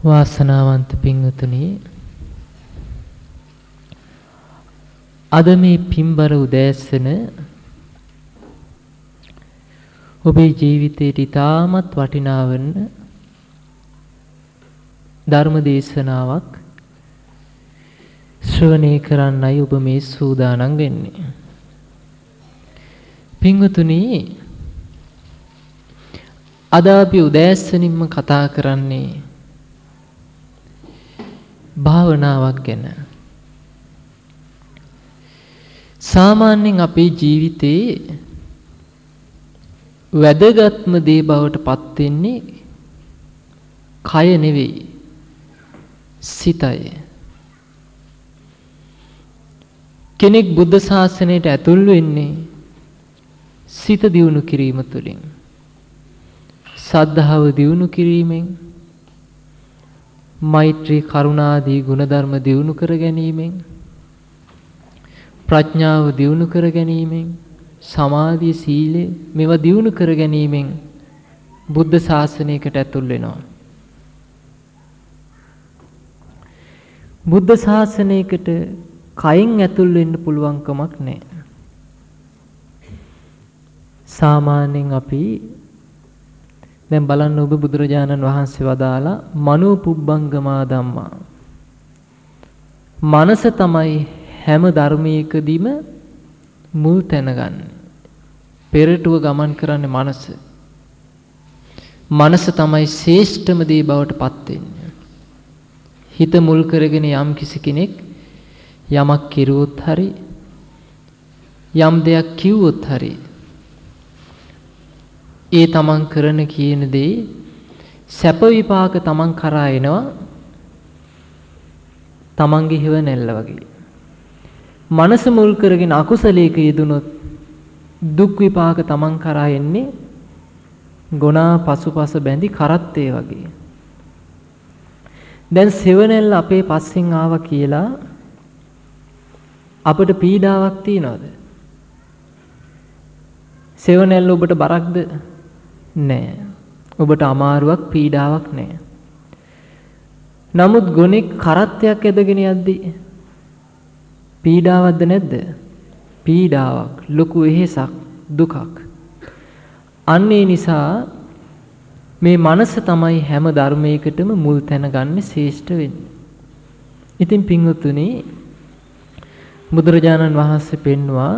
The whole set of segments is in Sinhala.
වාසනාවන්ත පින්වතුනි අද මේ පින්බර උදෑසන ඔබේ ජීවිතයට ඉතාමත් වටිනා වන ධර්ම දේශනාවක් ශ්‍රවණය කරන්නයි ඔබ මේ සූදානම් වෙන්නේ. පින්වතුනි අද අපි උදෑසනින්ම කතා කරන්නේ භාවනාවක් ගැන. සාමාන්‍යයෙන් අපේ ජීවිතේ වැදගත්ම දේ බවට පත් වෙන්නේ කය නෙවෙයි සිතයි. කෙනෙක් බුද්ධ ශාසනයට ඇතුල් වෙන්නේ සිත දියුණු කිරීම තුළින්. සද්ධාව දියුණු කිරීමෙන් මෛත්‍රී කරුණාදී ගුණධර්ම දියුණු කර ගැනීමෙන් ප්‍රඥාව දියුණු කර ගැනීමෙන් සමාධිය සීලය මේවා දියුණු කර ගැනීමෙන් බුද්ධ ශාසනයකට ඇතුල් වෙනවා. බුද්ධ ශාසනයකට කයින් ඇතුල් වෙන්න පුළුවන් කමක් නැහැ. සාමාන්‍යයෙන් අපි දැන් බලන්න ඔබ බුදුරජාණන් වහන්සේ වදාලා මනෝ පුබ්බංගමා ධම්මා. මනස තමයි හැම ධර්මයකදීම මුල් තැන ගන්න. පෙරටුව ගමන් කරන්නේ මනස. මනස තමයි ශ්‍රේෂ්ඨම දේ බවට පත් වෙන්නේ. හිත මුල් කරගෙන යම් කිසි කෙනෙක් යමක් කිරුවොත් හරි යම් දෙයක් කිව්වොත් හරි ඒ තමන් කරන කියන දේ සැප විපාක තමන් කරා එනවා තමන්ගේ හිව නැල්ල වගේ. මනස මුල් කරගෙන අකුසලයක යෙදුනොත් දුක් විපාක තමන් කරා එන්නේ ගොනා පසුපස බැඳි කරත්තේ වගේ. දැන් සෙවණැල්ල අපේ පස්සෙන් ආවා කියලා අපට පීඩාවක් තියනවද? සෙවණැල්ල ඔබට බරක්ද? නෑ. ඔබට අමාරුවක් පීඩාවක් නෑ. නමුත් ගොනෙක් කරත්තයක් ඇදගෙන යද්දී පීඩාවක්ද නැද්ද? පීඩාවක්, ලොකු වෙහෙසක්, දුකක්. අන්න ඒ නිසා මේ මනස තමයි හැම ධර්මයකටම මුල් තැන ගන්න ශ්‍රේෂ්ඨ වෙන්නේ. ඉතින් පින්වතුනි බුදුරජාණන් වහන්සේ පෙන්වා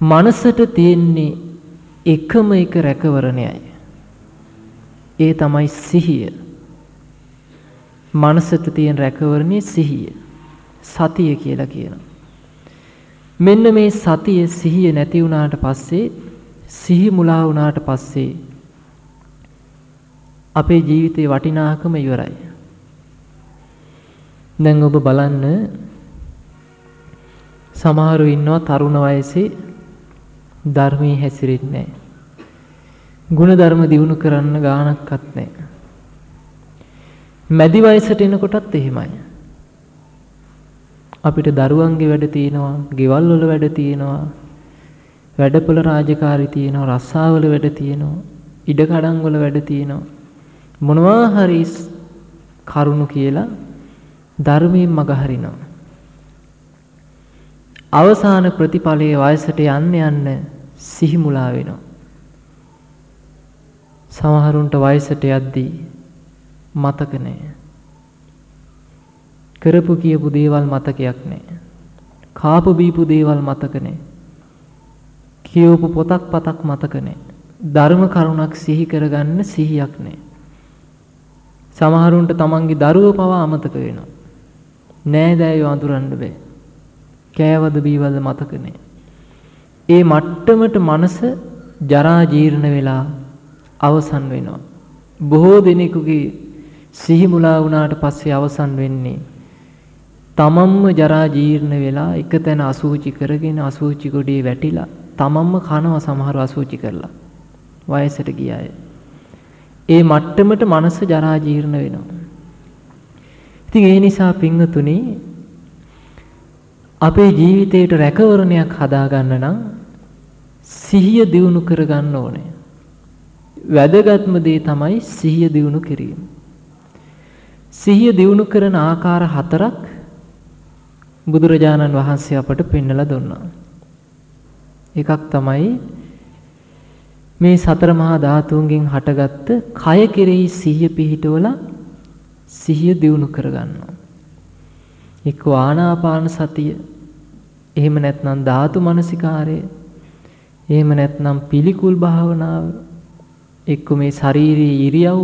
මනසට තියෙන්නේ එකම එක රැකවරණයයි. ඒ තමයි සිහිය. මනසට තියෙන රැකවරණේ සිහිය. සතිය කියලා කියනවා. මෙන්න මේ සතිය සිහිය නැති වුණාට පස්සේ සිහි මුලා වුණාට පස්සේ අපේ ජීවිතේ වටිනාකම ඉවරයි. දැන් ඔබ බලන්න සමහරු ඉන්නවා තරුණ වයසේ ධර්මයේ හැසිරෙන්නේ නැහැ. ಗುಣධර්ම දිනු කරන්න ගාණක්වත් නැහැ. මැදි වයසට එනකොටත් එහෙමයි. අපිට දරුවන්ගේ වැඩ තියෙනවා, ගෙවල් වල වැඩ තියෙනවා, වැඩපොළ රාජකාරී තියෙනවා, රස්සාවල වැඩ තියෙනවා, ඉඩකඩම් වල වැඩ තියෙනවා. මොනවා හරි කරුණු කියලා ධර්මයෙන් මග හරිනවා. අවසාන ප්‍රතිඵලයේ වයසට යන්න යන්න සිහි මුලා වෙනවා. සමහරුන්ට වයසට යද්දී මතක නැහැ. කරපු කියපු දේවල් මතකයක් නැහැ. කාපු බීපු දේවල් මතක නැහැ. කියවපු පොතක් පතක් මතක නැහැ. ධර්ම කරුණක් සිහි කරගන්න සිහියක් නැහැ. සමහරුන්ට තමන්ගේ දරුවෝ පවා අමතක වෙනවා. නෑදෑයෝ අඳුරන්න බෑ. කෑවද බීවද මතක නැහැ. ඒ මට්ටමට මනස ජරා ජීර්ණ වෙලා අවසන් වෙනවා. බොහෝ දෙනෙකුගේ සිහි මුලා වුණාට පස්සේ අවසන් වෙන්නේ තමන්ම ජරා ජීර්ණ වෙලා එක තැන අසූචි කරගෙන අසූචි ගොඩේ වැටිලා තමන්ම කනවා සමහර අසූචි කරලා වයසට ගිය අය. ඒ මට්ටමට මනස ජරා ජීර්ණ වෙනවා. ඉතින් ඒ නිසා පින්වතුනි අපේ ජීවිතේට රැකවරණයක් හදාගන්න නම් සිහිය දියුණු කරගන්න ඕනේ. වැදගත්ම දේ තමයි සිහිය දියුණු කිරීම. සිහිය දියුණු කරන ආකාර හතරක් බුදුරජාණන් වහන්සේ අපට පෙන්වලා දුන්නා. එකක් තමයි මේ සතර මහා ධාතුන්ගෙන් හටගත්ත කය කෙරෙහි සිහිය පිහිටවලා සිහිය දියුණු කරගන්නවා. එක්ක ආනාපාන සතිය එහෙම නැත්නම් ධාතු මනසිකාරය එහෙම නැත්නම් පිළිකුල් භාවනාව එක්ක මේ ශාරීරික ඉරියව්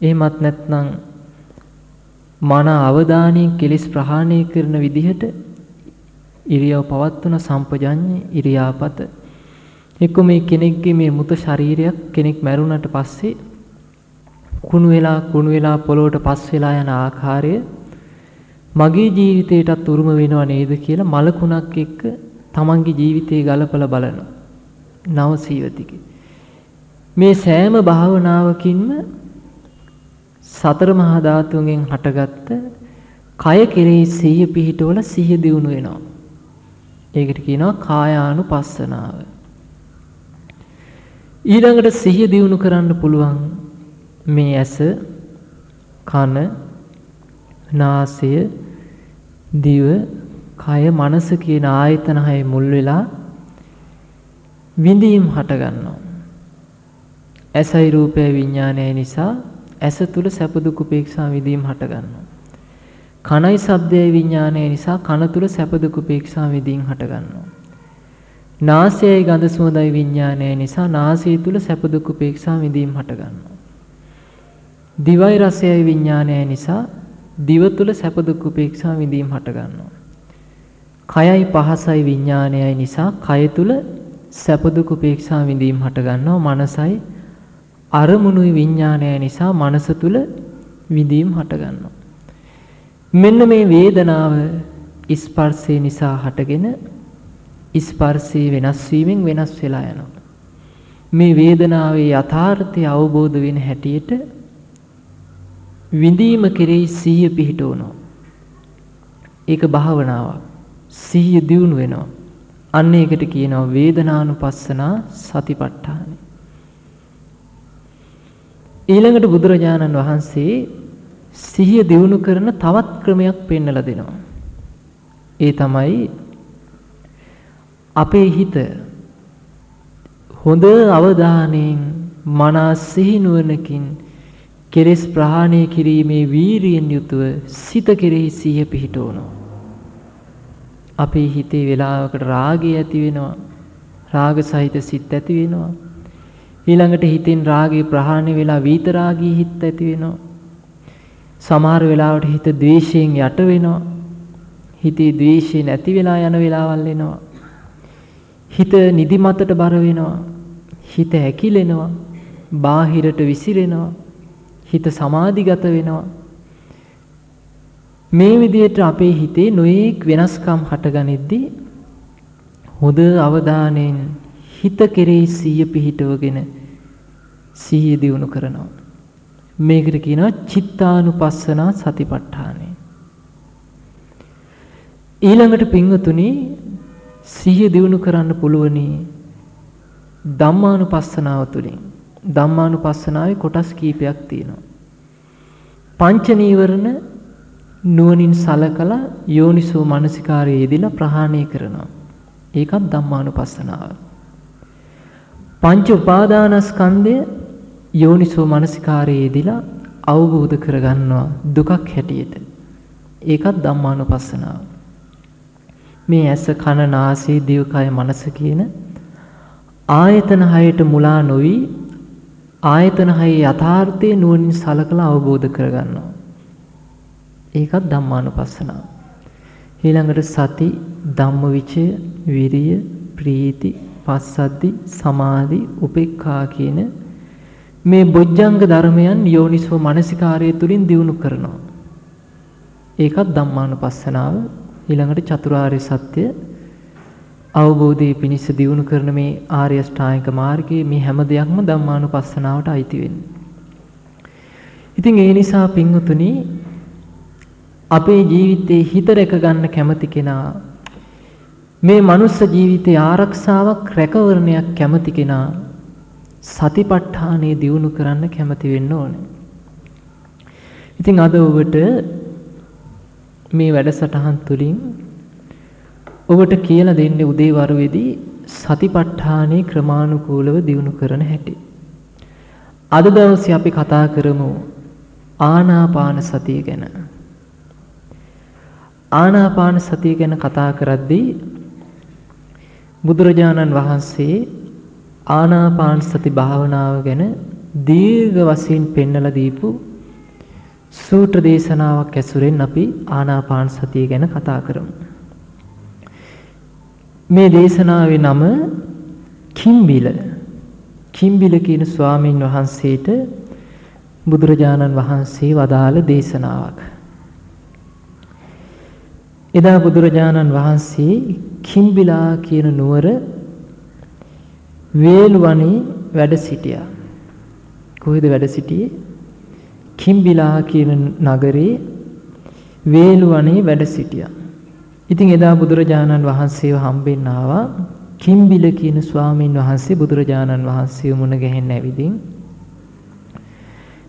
එහෙමත් නැත්නම් මන අවධානයෙන් කෙලිස් ප්‍රහාණය කරන විදිහට ඉරියව් පවත්වන සම්පජඤ්ඤ ඉරියාපත. එක්ක මේ කෙනෙක්ගේ මේ මුත ශරීරයක් කෙනෙක් මැරුණට පස්සේ කුණු වෙලා කුණු වෙලා පොළොවට පස් වෙලා යන ආකාරය මගේ ජීවිතයටත් උරුම වෙනව නේද කියලා මලකුණක් එක්ක තමන්ගේ ජීවිතේ ගලපලා බලනවා. නව සීවතිකේ. මේ සෑම භාවනාවකින්ම සතර මහා ධාතුන්ගෙන් හටගත්ත කය කෙරෙහි සිහිය පිහිටවල සිහිය දියුණු වෙනවා. ඒකට කියනවා කායානුපස්සනාව. ඊළඟට සිහිය දියුණු කරන්න පුළුවන් මේ ඇස කන නාසය දිව කය මනස කියන ආයතන හය මුල් වෙලා විඳීම් හට ගන්නවා. ඇසයි රූපය විඥානය නිසා ඇස තුල සැප දුක් උපේක්ෂා විඳීම් හට ගන්නවා. කනයි ශබ්දයයි විඥානය නිසා කන තුල සැප දුක් උපේක්ෂා විඳීම් හට ගන්නවා. නාසයයි ගඳ සුවඳයි විඥානය නිසා නාසය තුල සැප දුක් උපේක්ෂා විඳීම් හට ගන්නවා. දිවයි රසයයි විඥානය නිසා දිව තුල සැප දුක් උපේක්ෂා විඳීම් හට ගන්නවා. කයයි පහසයි විඥානයයි නිසා කය තුල සැප දුක් උපේක්ෂා විඳීම් හට ගන්නවා. මනසයි අරමුණුයි විඥානයයි නිසා මනස තුල විඳීම් හට ගන්නවා. මෙන්න මේ වේදනාව ස්පර්ශය නිසා හටගෙන ස්පර්ශයේ වෙනස් වීමෙන් වෙනස් වෙලා යනවා. මේ වේදනාවේ යථාර්ථය අවබෝධ වෙන හැටියට විඳීම කෙරෙහි සිහිය පිහිටවනවා. ඒක භාවනාවක්. සිහිය දියුණු වෙනවා. අන්න ඒකට කියනවා වේදනානුපස්සනා සතිපට්ඨාන. ඊළඟට බුදුරජාණන් වහන්සේ සිහිය දියුණු කරන තවත් ක්‍රමයක් පෙන්වලා දෙනවා. ඒ තමයි අපේ හිත හොඳ අවධානයෙන් මනස සිහිනුවණකින් කෙලෙස් ප්‍රහාණය කිරීමේ වීරියෙන් යුතුව සිත කෙරෙහි සිහිය පිහිටවනවා. අපේ හිතේ වෙලාවකට රාගය ඇති වෙනවා. රාග සහිත සිත් ඇති වෙනවා. ඊළඟට හිතෙන් රාගය ප්‍රහාණය වෙලා විතරාගී හිත ඇති වෙනවා. සමහර වෙලාවට හිත ද්වේෂයෙන් යට වෙනවා. හිතේ ද්වේෂය නැති වෙලා යන වෙලාවල් එනවා. හිත නිදිමතට බර වෙනවා. හිත ඇකිලෙනවා. බාහිරට විසිරෙනවා. හිත සමාධිගත වෙනවා. මේ විදිහට අපේ හිතේ නොයේක් වෙනස්කම් හටගනිද්දී හොඳ අවධානයෙන් හිත කෙරෙහි සිහිය පිහිටවගෙන සිහිය දියුණු කරනවා. මේකට කියනවා චිත්තානුපස්සනා සතිපට්ඨානය. ඊළඟට පින්වතුනි සිහිය දියුණු කරන්න පුළුවනි ධම්මානුපස්සනාව තුළින්. ධම්මානුපස්සනාවේ කොටස් කීපයක් තියෙනවා. පංච නීවරණ නුවණින් සලකලා යෝනිසෝ මනසිකාරයේ යෙදিলা ප්‍රහාණය කරනවා. ඒකත් ධම්මානුපස්සනාව. පංච උපාදානස්කන්ධය යෝනිසෝ මනසිකාරයේ යෙදিলা අවබෝධ කරගන්නවා දුකක් හැටියට. ඒකත් ධම්මානුපස්සනාව. මේ ඇස කන නාසය දිවකය මනස කියන ආයතන හයට මුලා නොවි ආයතන හයේ යථාර්ථය නුවණින් සලකලා අවබෝධ කරගන්නවා. ඒකත් ධම්මානුපස්සනාව. ඊළඟට සති, ධම්මවිචය, විරිය, ප්‍රීති, පස්සද්ධි, සමාධි, උපේක්ඛා කියන මේ බොජ්ජංග ධර්මයන් යෝනිසෝ මනසිකාරය තුලින් දියුණු කරනවා. ඒකත් ධම්මානුපස්සනාව. ඊළඟට චතුරාර්ය සත්‍ය අවබෝධයේ පිණිස දියුණු කරන මේ ආර්ය අෂ්ටාංගික මාර්ගයේ මේ හැම දෙයක්ම ධම්මානුපස්සනාවට අයිති වෙන්නේ. ඉතින් ඒ නිසා පින්වතුනි අපේ ජීවිතේ හිත රැක ගන්න කැමති කෙනා මේ මනුස්ස ජීවිතේ ආරක්ෂාවක් රැකවරණයක් කැමති කෙනා සතිපට්ඨානෙ දියුණු කරන්න කැමති වෙන්න ඕනේ. ඉතින් අද ඔබට මේ වැඩසටහන් තුලින් ඔබට කියලා දෙන්නේ උදේ වරුවේදී සතිපට්ඨානේ ක්‍රමානුකූලව දියුණු කරන හැටි. අද දවසේ අපි කතා කරමු ආනාපාන සතිය ගැන. ආනාපාන සතිය ගැන කතා කරද්දී බුදුරජාණන් වහන්සේ ආනාපාන සති භාවනාව ගැන දීර්ඝ වශයෙන් පෙන්වලා දීපු සූත්‍ර දේශනාවක් ඇසුරෙන් අපි ආනාපාන සතිය ගැන කතා කරමු. මේ දේශනාවේ නම කිම්බිල. කිම්බිල කියන ස්වාමින් වහන්සේට බුදුරජාණන් වහන්සේ වදාළ දේශනාවක්. එදා බුදුරජාණන් වහන්සේ කිම්බිලා කියන නුවර වේළුවනේ වැඩ සිටියා. කොහෙද වැඩ සිටියේ? කිම්බිලා කියන නගරේ වේළුවනේ වැඩ සිටියා. ඉතින් එදා බුදුරජාණන් වහන්සේව හම්බෙන්න ආවා කිම්බිල කියන ස්වාමීන් වහන්සේ බුදුරජාණන් වහන්සේව මුණ ගැහෙන්න ඇවිදින්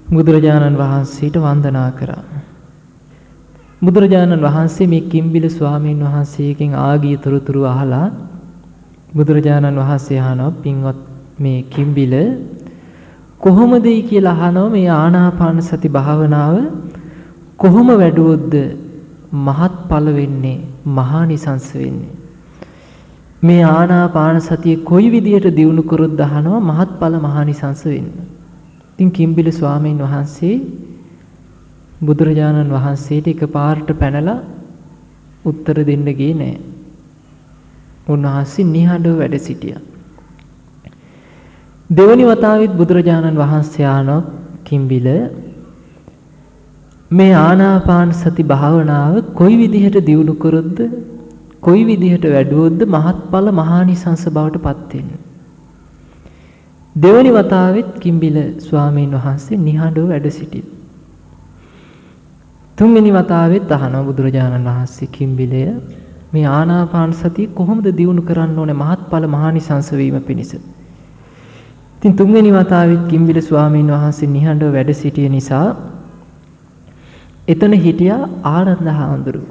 බුදුරජාණන් වහන්සේට වන්දනා කරා. බුදුරජාණන් වහන්සේ මේ කිම්බිල ස්වාමීන් වහන්සේගෙන් ආගිය තොරතුරු අහලා බුදුරජාණන් වහන්සේ අහනවා පින්වත් මේ කිම්බිල කොහොමදයි කියලා අහනවා මේ ආනාපාන සති භාවනාව? කොහොම වැඩුවොත්ද? මහත්ඵල වෙන්නේ මහානිසංස වෙන්නේ. මේ ආනාපාන සතිය කොයි විදියට දියුණු කරොත් අහනවා මහත්ඵල මහානිසංස වෙන්නේ. ඉතින් කිම්බිල ස්වාමීන් වහන්සේ බුදුරජාණන් වහන්සේට එකපාරට පැනලා උත්තර දෙන්න ගියේ නෑ. උන්වහන්සේ නිහඬව වැඩ සිටියා. දෙවනි වතාවෙත් බුදුරජාණන් වහන්සේ ආනෝ කිම්බිල මේ ආනාපාන සති භාවනාව කොයි විදිහට දියුණු කරොත්ද කොයි විදිහට වැඩුවොත්ද මහත්ඵල මහානිසංස බවට පත් වෙන්නේ දෙවනි වතාවෙත් කිම්බිල ස්වාමීන් වහන්සේ නිහඬව වැඩ සිටියි. තුන්වෙනි වතාවෙත් අහනවා බුදුරජාණන් වහන්සේ කිම්බිලය මේ ආනාපාන සතිය කොහොමද දියුණු කරන්න ඕනේ මහත්ඵල මහානිසංස වීම පිණිස. ඉතින් තුන්වෙනි වතාවෙත් කිම්බිල ස්වාමීන් වහන්සේ නිහඬව වැඩ සිටිය නිසා එතන හිටියා ආනන්ද හාමුදුරු.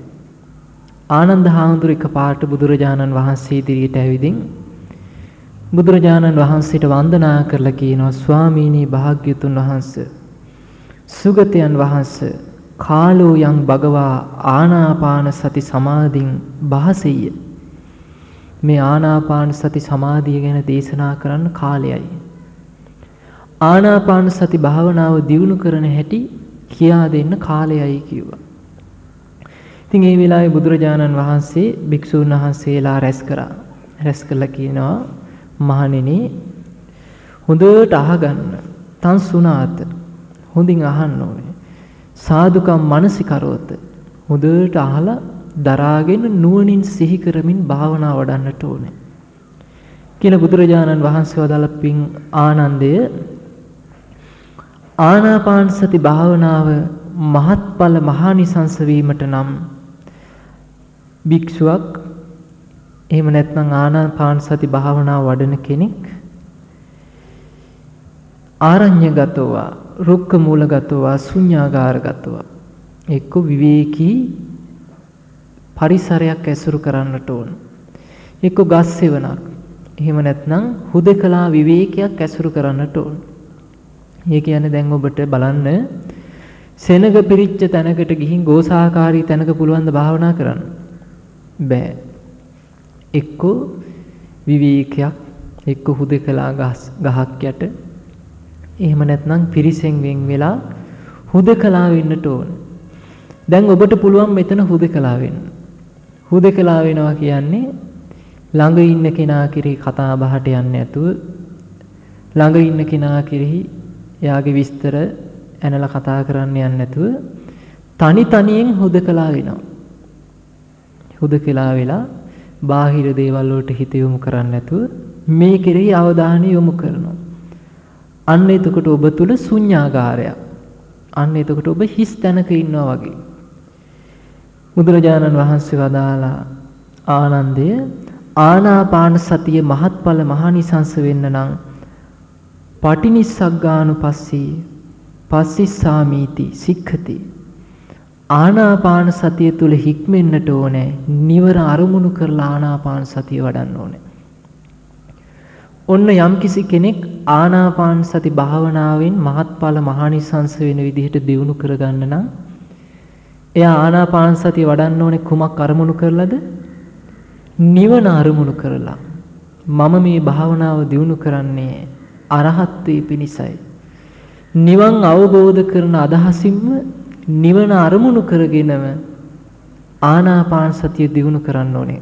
ආනන්ද හාමුදුරු එකපාරට බුදුරජාණන් වහන්සේ ඉදිරියට ඇවිදින් බුදුරජාණන් වහන්සේට වන්දනා කරලා කියනවා ස්වාමීනි භාග්‍යතුන් වහන්සේ සුගතයන් වහන්සේ කාලෝ යං භගවා ආනාපාන සති සමාධින් බහසෙය මේ ආනාපාන සති සමාධිය ගැන දේශනා කරන්න කාලයයි ආනාපාන සති භාවනාව දියුණු කරන හැටි කියා දෙන්න කාලයයි කිව්වා ඉතින් ඒ වෙලාවේ බුදුරජාණන් වහන්සේ භික්ෂූන් වහන්සේලා රැස් කරා රැස් කළා කියනවා මහණෙනි හොඳට අහගන්න. තන් සුණාත. හොඳින් අහන්න ඕනේ. සාදුකම් මනසිකරවත. හොඳට අහලා දරාගෙන නුවණින් සිහි කරමින් භාවනා වඩන්නට ඕනේ. කියලා බුදුරජාණන් වහන්සේ වදාළ පින් ආනන්දය ආනාපාන සති භාවනාව මහත්ඵල මහානිසංස වීමට නම් භික්ෂුවක් එහෙම නැත්නම් ආනාපාන සති භාවනාව වඩන කෙනෙක් ආරඤ්‍යගතව රුක්ක මූලගතව ශුන්‍යාගාරගතව එක්ක විවේකී පරිසරයක් ඇසුරු කරන්නට ඕන. එක්ක ගස් සෙවණක්. එහෙම නැත්නම් හුදකලා විවේකයක් ඇසුරු කරන්නට ඕන. ඒ කියන්නේ දැන් ඔබට බලන්න සෙනග පිරිච්ච තැනකට ගිහින් ගෝසාකාරී තැනක පුළුවන් ද භාවනා කරන්න? බෑ. එක්කෝ විවේකයක් එක්ක හුදකලා ගහක් යට එහෙම නැත්නම් පිරිසෙන් වෙන් වෙලා හුදකලා වෙන්නට ඕන. දැන් ඔබට පුළුවන් මෙතන හුදකලා වෙන්න. හුදකලා වෙනවා කියන්නේ ළඟ ඉන්න කෙනා කෙරෙහි කතා බහට යන්නේ නැතුව ළඟ ඉන්න කෙනා කෙරෙහි එයාගේ විස්තර ඇනලා කතා කරන්න යන්නේ නැතුව තනි තනියෙන් හුදකලා වෙනවා. හුදකලා වෙලා බාහිර දේවල් වලට හිත යොමු කරන්නේ නැතුව මේ කෙරෙහි අවධානය යොමු කරනවා. අන්න එතකොට ඔබ තුල ශුන්‍යාකාරයක්. අන්න එතකොට ඔබ හිස් තැනක ඉන්නවා වගේ. බුදුරජාණන් වහන්සේ වදාලා ආනන්දය ආනාපාන සතිය මහත්ඵල මහානිසංස වෙන්න නම් පටිනිස්සග්ගානුපස්සී පස්සිස්සාමීති සික්ඛති ආනාපාන සතිය තුල හික්මෙන්නට ඕනේ නිවර අරමුණු කරලා ආනාපාන සතිය වඩන්න ඕනේ ඔන්න යම්කිසි කෙනෙක් ආනාපාන සති භාවනාවෙන් මහත්ඵල මහානිසංස වෙන විදිහට දියුණු කරගන්න නම් එයා ආනාපාන සතිය වඩන්න ඕනේ කුමක් අරමුණු කරලාද? නිවන අරමුණු කරලා. මම මේ භාවනාව දියුණු කරන්නේ අරහත්ත්වේ පිණිසයි. නිවන් අවබෝධ කරන අදහසින්ම නිවන අරමුණු කරගෙනම ආනාපාන සතිය දියුණු කරන්න ඕනේ.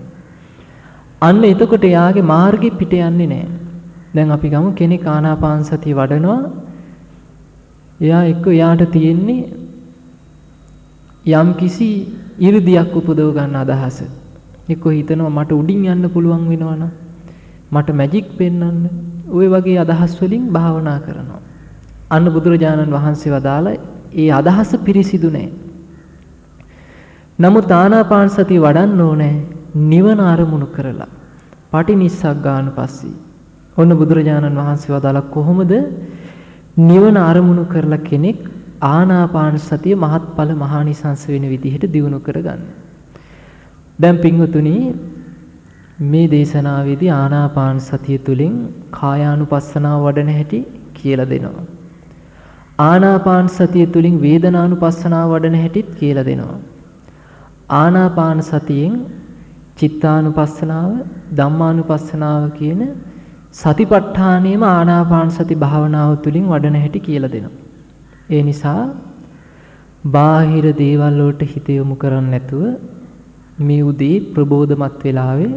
අන්න එතකොට එයාගේ මාර්ගෙ පිට යන්නේ නැහැ. දැන් අපි ගමු කෙනෙක් ආනාපාන සතිය වඩනවා. එයා එක්ක එයාට තියෙන්නේ යම් කිසි 이르දියක් උපදව ගන්න අදහස. එක්ක හිතනවා මට උඩින් යන්න පුළුවන් වෙනවනම් මට මැජික් පෙන්වන්න. ওই වගේ අදහස් වලින් භාවනා කරනවා. අන්න බුදුරජාණන් වහන්සේ වදාළ ඒ අදහස පිරිසිදු නෑ. නමුත් ආනාපාන සතිය වඩන්න ඕනේ නිවන අරමුණු කරලා. පටිනිස්සග්ගානුපස්සී ඔන්න බුදුරජාණන් වහන්සේ වදාලා කොහොමද නිවන අරමුණු කරලා කෙනෙක් ආනාපාන සතිය මහත්ඵල මහානිසංස වෙන විදිහට දියුණු කරගන්නේ. දැන් පින්වතුනි මේ දේශනාවේදී ආනාපාන සතිය තුලින් කායානුපස්සනාව වඩන හැටි කියලා දෙනවා. ආනාපාන සතිය තුලින් වේදනානුපස්සනාව වඩන හැටිත් කියලා දෙනවා. ආනාපාන සතියෙන් චිත්තානුපස්සනාව ධම්මානුපස්සනාව කියන සතිපට්ඨානෙම ආනාපාන සති භාවනාව තුළින් වඩන හැටි කියලා දෙනවා. ඒ නිසා බාහිර දේවල් වලට හිත යොමු කරන්නේ නැතුව මේ උදේ ප්‍රබෝධමත් වෙලාවේ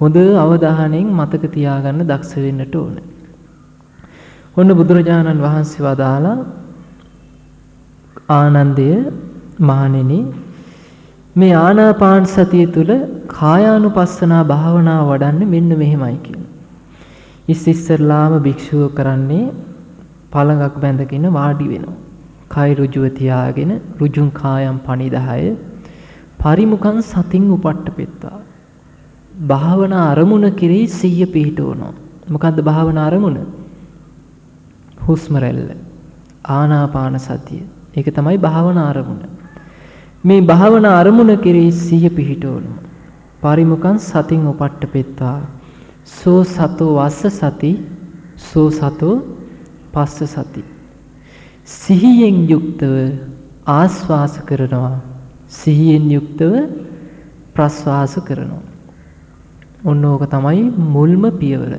හොඳ අවධානයෙන් මතක තියාගන්න දක්ෂ වෙන්නට ඕනේ. ඔන්න බුදුරජාණන් වහන්සේ වදාලා ආනන්දය මහණෙනි මේ ආනාපාන සතිය තුල කායානුපස්සනා භාවනාව වඩන්නේ මෙන්න මෙහෙමයි කියන. ඉස්සිස්සරලාම භික්ෂුව කරන්නේ පළඟක් බැඳගෙන වාඩි වෙනවා. කය ඍජුව තියාගෙන ඍජුං කායම් පනිදාය පරිමුඛං සතින් උපට්ඨපෙත්තා. භාවනා අරමුණ කෙරෙහි සිහිය පිහිටවනවා. මොකද්ද භාවනා අරමුණ? හුස්ම රැල්ල. ආනාපාන සතිය. ඒක තමයි භාවනා අරමුණ. මේ භාවනා අරමුණ කෙරෙහි සිහිය පිහිටවනවා. පරිමුඛං සතින් උපට්ඨපෙත්තා සෝ සතෝ වස්ස සති සෝ සතෝ පස්ස සති සිහියෙන් යුක්තව ආස්වාස කරනවා. සිහියෙන් යුක්තව ප්‍රස්වාස කරනවා. ඔන්න ඕක තමයි මුල්ම පියවර.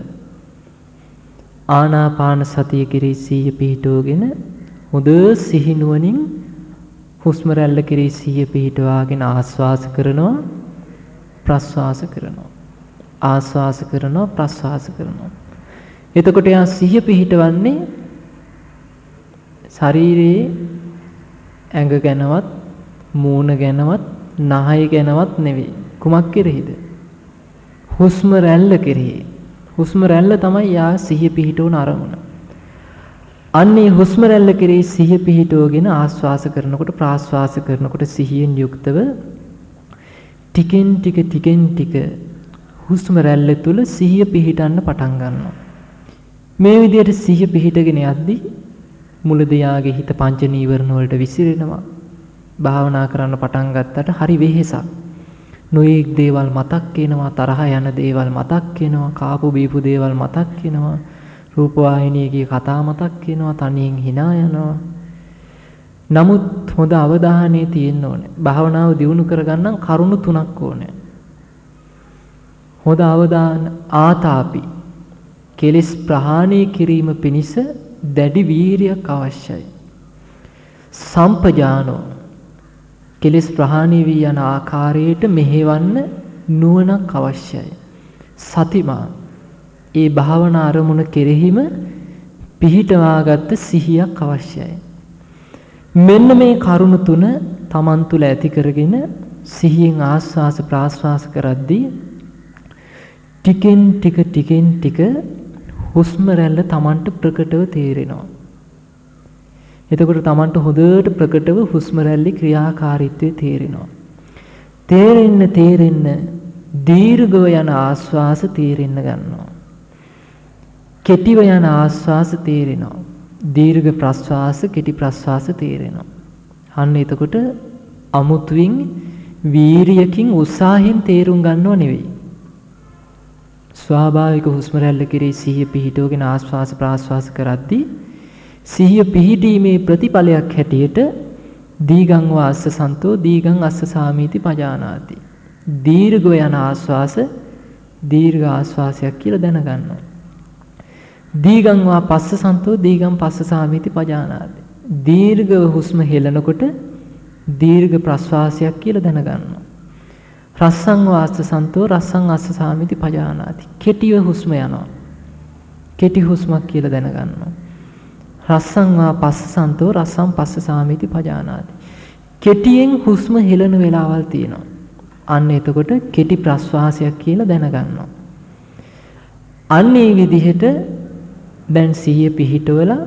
ආනාපාන සතිය කෙරෙහි සිහිය පිහිටවගෙන හොඳ සිහිනුවණින් හුස්ම රැල්ල කෙරෙහි සිහිය පිහිටවාගෙන ආස්වාස කරනවා ප්‍රස්වාස කරනවා. ආස්වාස කරනවා ප්‍රස්වාස කරනවා. එතකොට යා සිහිය පිහිටවන්නේ ශරීරයේ ඇඟ ගැනවත් මූණ ගැනවත් නහය ගැනවත් නෙවෙයි. කුමක් කෙරෙහිද? හුස්ම රැල්ල කෙරෙහි. හුස්ම රැල්ල තමයි යා සිහිය පිහිටවන අරමුණ. අන්නේ හුස්ම රැල්ල කෙරෙහි සිහිය පිහිටවගෙන ආස්වාස කරනකොට ප්‍රාස්වාස කරනකොට සිහියෙන් යුක්තව ටිකෙන් ටික ටිකෙන් ටික හුස්ම රැල්ල තුල සිහිය පිහිටන්න පටන් ගන්නවා. මේ විදිහට සිහිය පිහිටගෙන යද්දී මුලදී යාගේ හිත පංච නීවරණ වලට විසිරෙනවා. භාවනා කරන්න පටන් ගත්තට හරි වෙහෙසක්. නොයෙක් දේවල් මතක් වෙනවා, තරහ යන දේවල් මතක් වෙනවා, කාපු බීපු දේවල් මතක් වෙනවා, රූප වාහිනියගේ කතා මතක් වෙනවා, තනියෙන් hina යනවා. නමුත් හොඳ අවධානයේ තියෙන්න ඕනේ. භාවනාව දියුණු කරගන්නම් කරුණු තුනක් ඕනේ. හොඳ අවදාන ආතාපි කෙලෙස් ප්‍රහාණය කිරීම පිණිස දැඩි වීරියක් අවශ්‍යයි. සම්පජානෝ කෙලෙස් ප්‍රහාණය වී යන ආකාරයට මෙහෙවන්න නුවණක් අවශ්‍යයි. සතිමා ඒ භාවනා අරමුණ කෙරෙහිම පිහිටවාගත්ත සිහියක් අවශ්‍යයි. මෙන්න මේ කරුණ තුන තමන් තුළ ඇති කරගෙන සිහියෙන් ආස්වාස ප්‍රාස්වාස කරද්දී ටිකෙන් ටික ටිකෙන් ටික හුස්ම රැල්ල Tamanට ප්‍රකටව තේරෙනවා. එතකොට Tamanට හොඳට ප්‍රකටව හුස්ම රැල්ලේ ක්‍රියාකාරීත්වය තේරෙනවා. තේරෙන්න තේරෙන්න දීර්ඝව යන ආස්වාස තේරෙන්න ගන්නවා. කෙටිව යන ආස්වාස තේරෙනවා. දීර්ඝ ප්‍රස්වාස කෙටි ප්‍රස්වාස තේරෙනවා. අන්න එතකොට අමුතුවෙන් වීරියකින් උත්සාහයෙන් තේරුම් ගන්නව නෙවෙයි. ස්වාභාවික හුස්ම රැල්ල කෙරෙහි සිහිය පිහිටවගෙන ආස්වාස ප්‍රාස්වාස කරද්දී සිහිය පිහිටීමේ ප්‍රතිඵලයක් හැටියට දීගං වාස්ස සන්තෝ දීගං අස්ස සාමීති පජානාති. දීර්ඝ යන ආස්වාස දීර්ඝ ආස්වාසයක් කියලා දැනගන්නවා. දීගං වා පස්ස සන්තෝ දීගං පස්ස සාමීති පජානාති. දීර්ඝ හුස්ම හෙලනකොට දීර්ඝ ප්‍රස්වාසයක් කියලා දැනගන්නවා. රස්සං වාස්ස සන්තෝ රස්සං අස්ස සාමිති පජානාති. කෙටිව හුස්ම යනවා. කෙටි හුස්මක් කියලා දැනගන්නවා. රස්සං වා පස්ස සන්තෝ රස්සං පස්ස සාමිති පජානාති. කෙටියෙන් හුස්ම හෙලන වෙලාවල් තියෙනවා. අන්න එතකොට කෙටි ප්‍රස්වාසයක් කියලා දැනගන්නවා. අන්න ඒ විදිහට දැන් සිහිය පිහිටවලා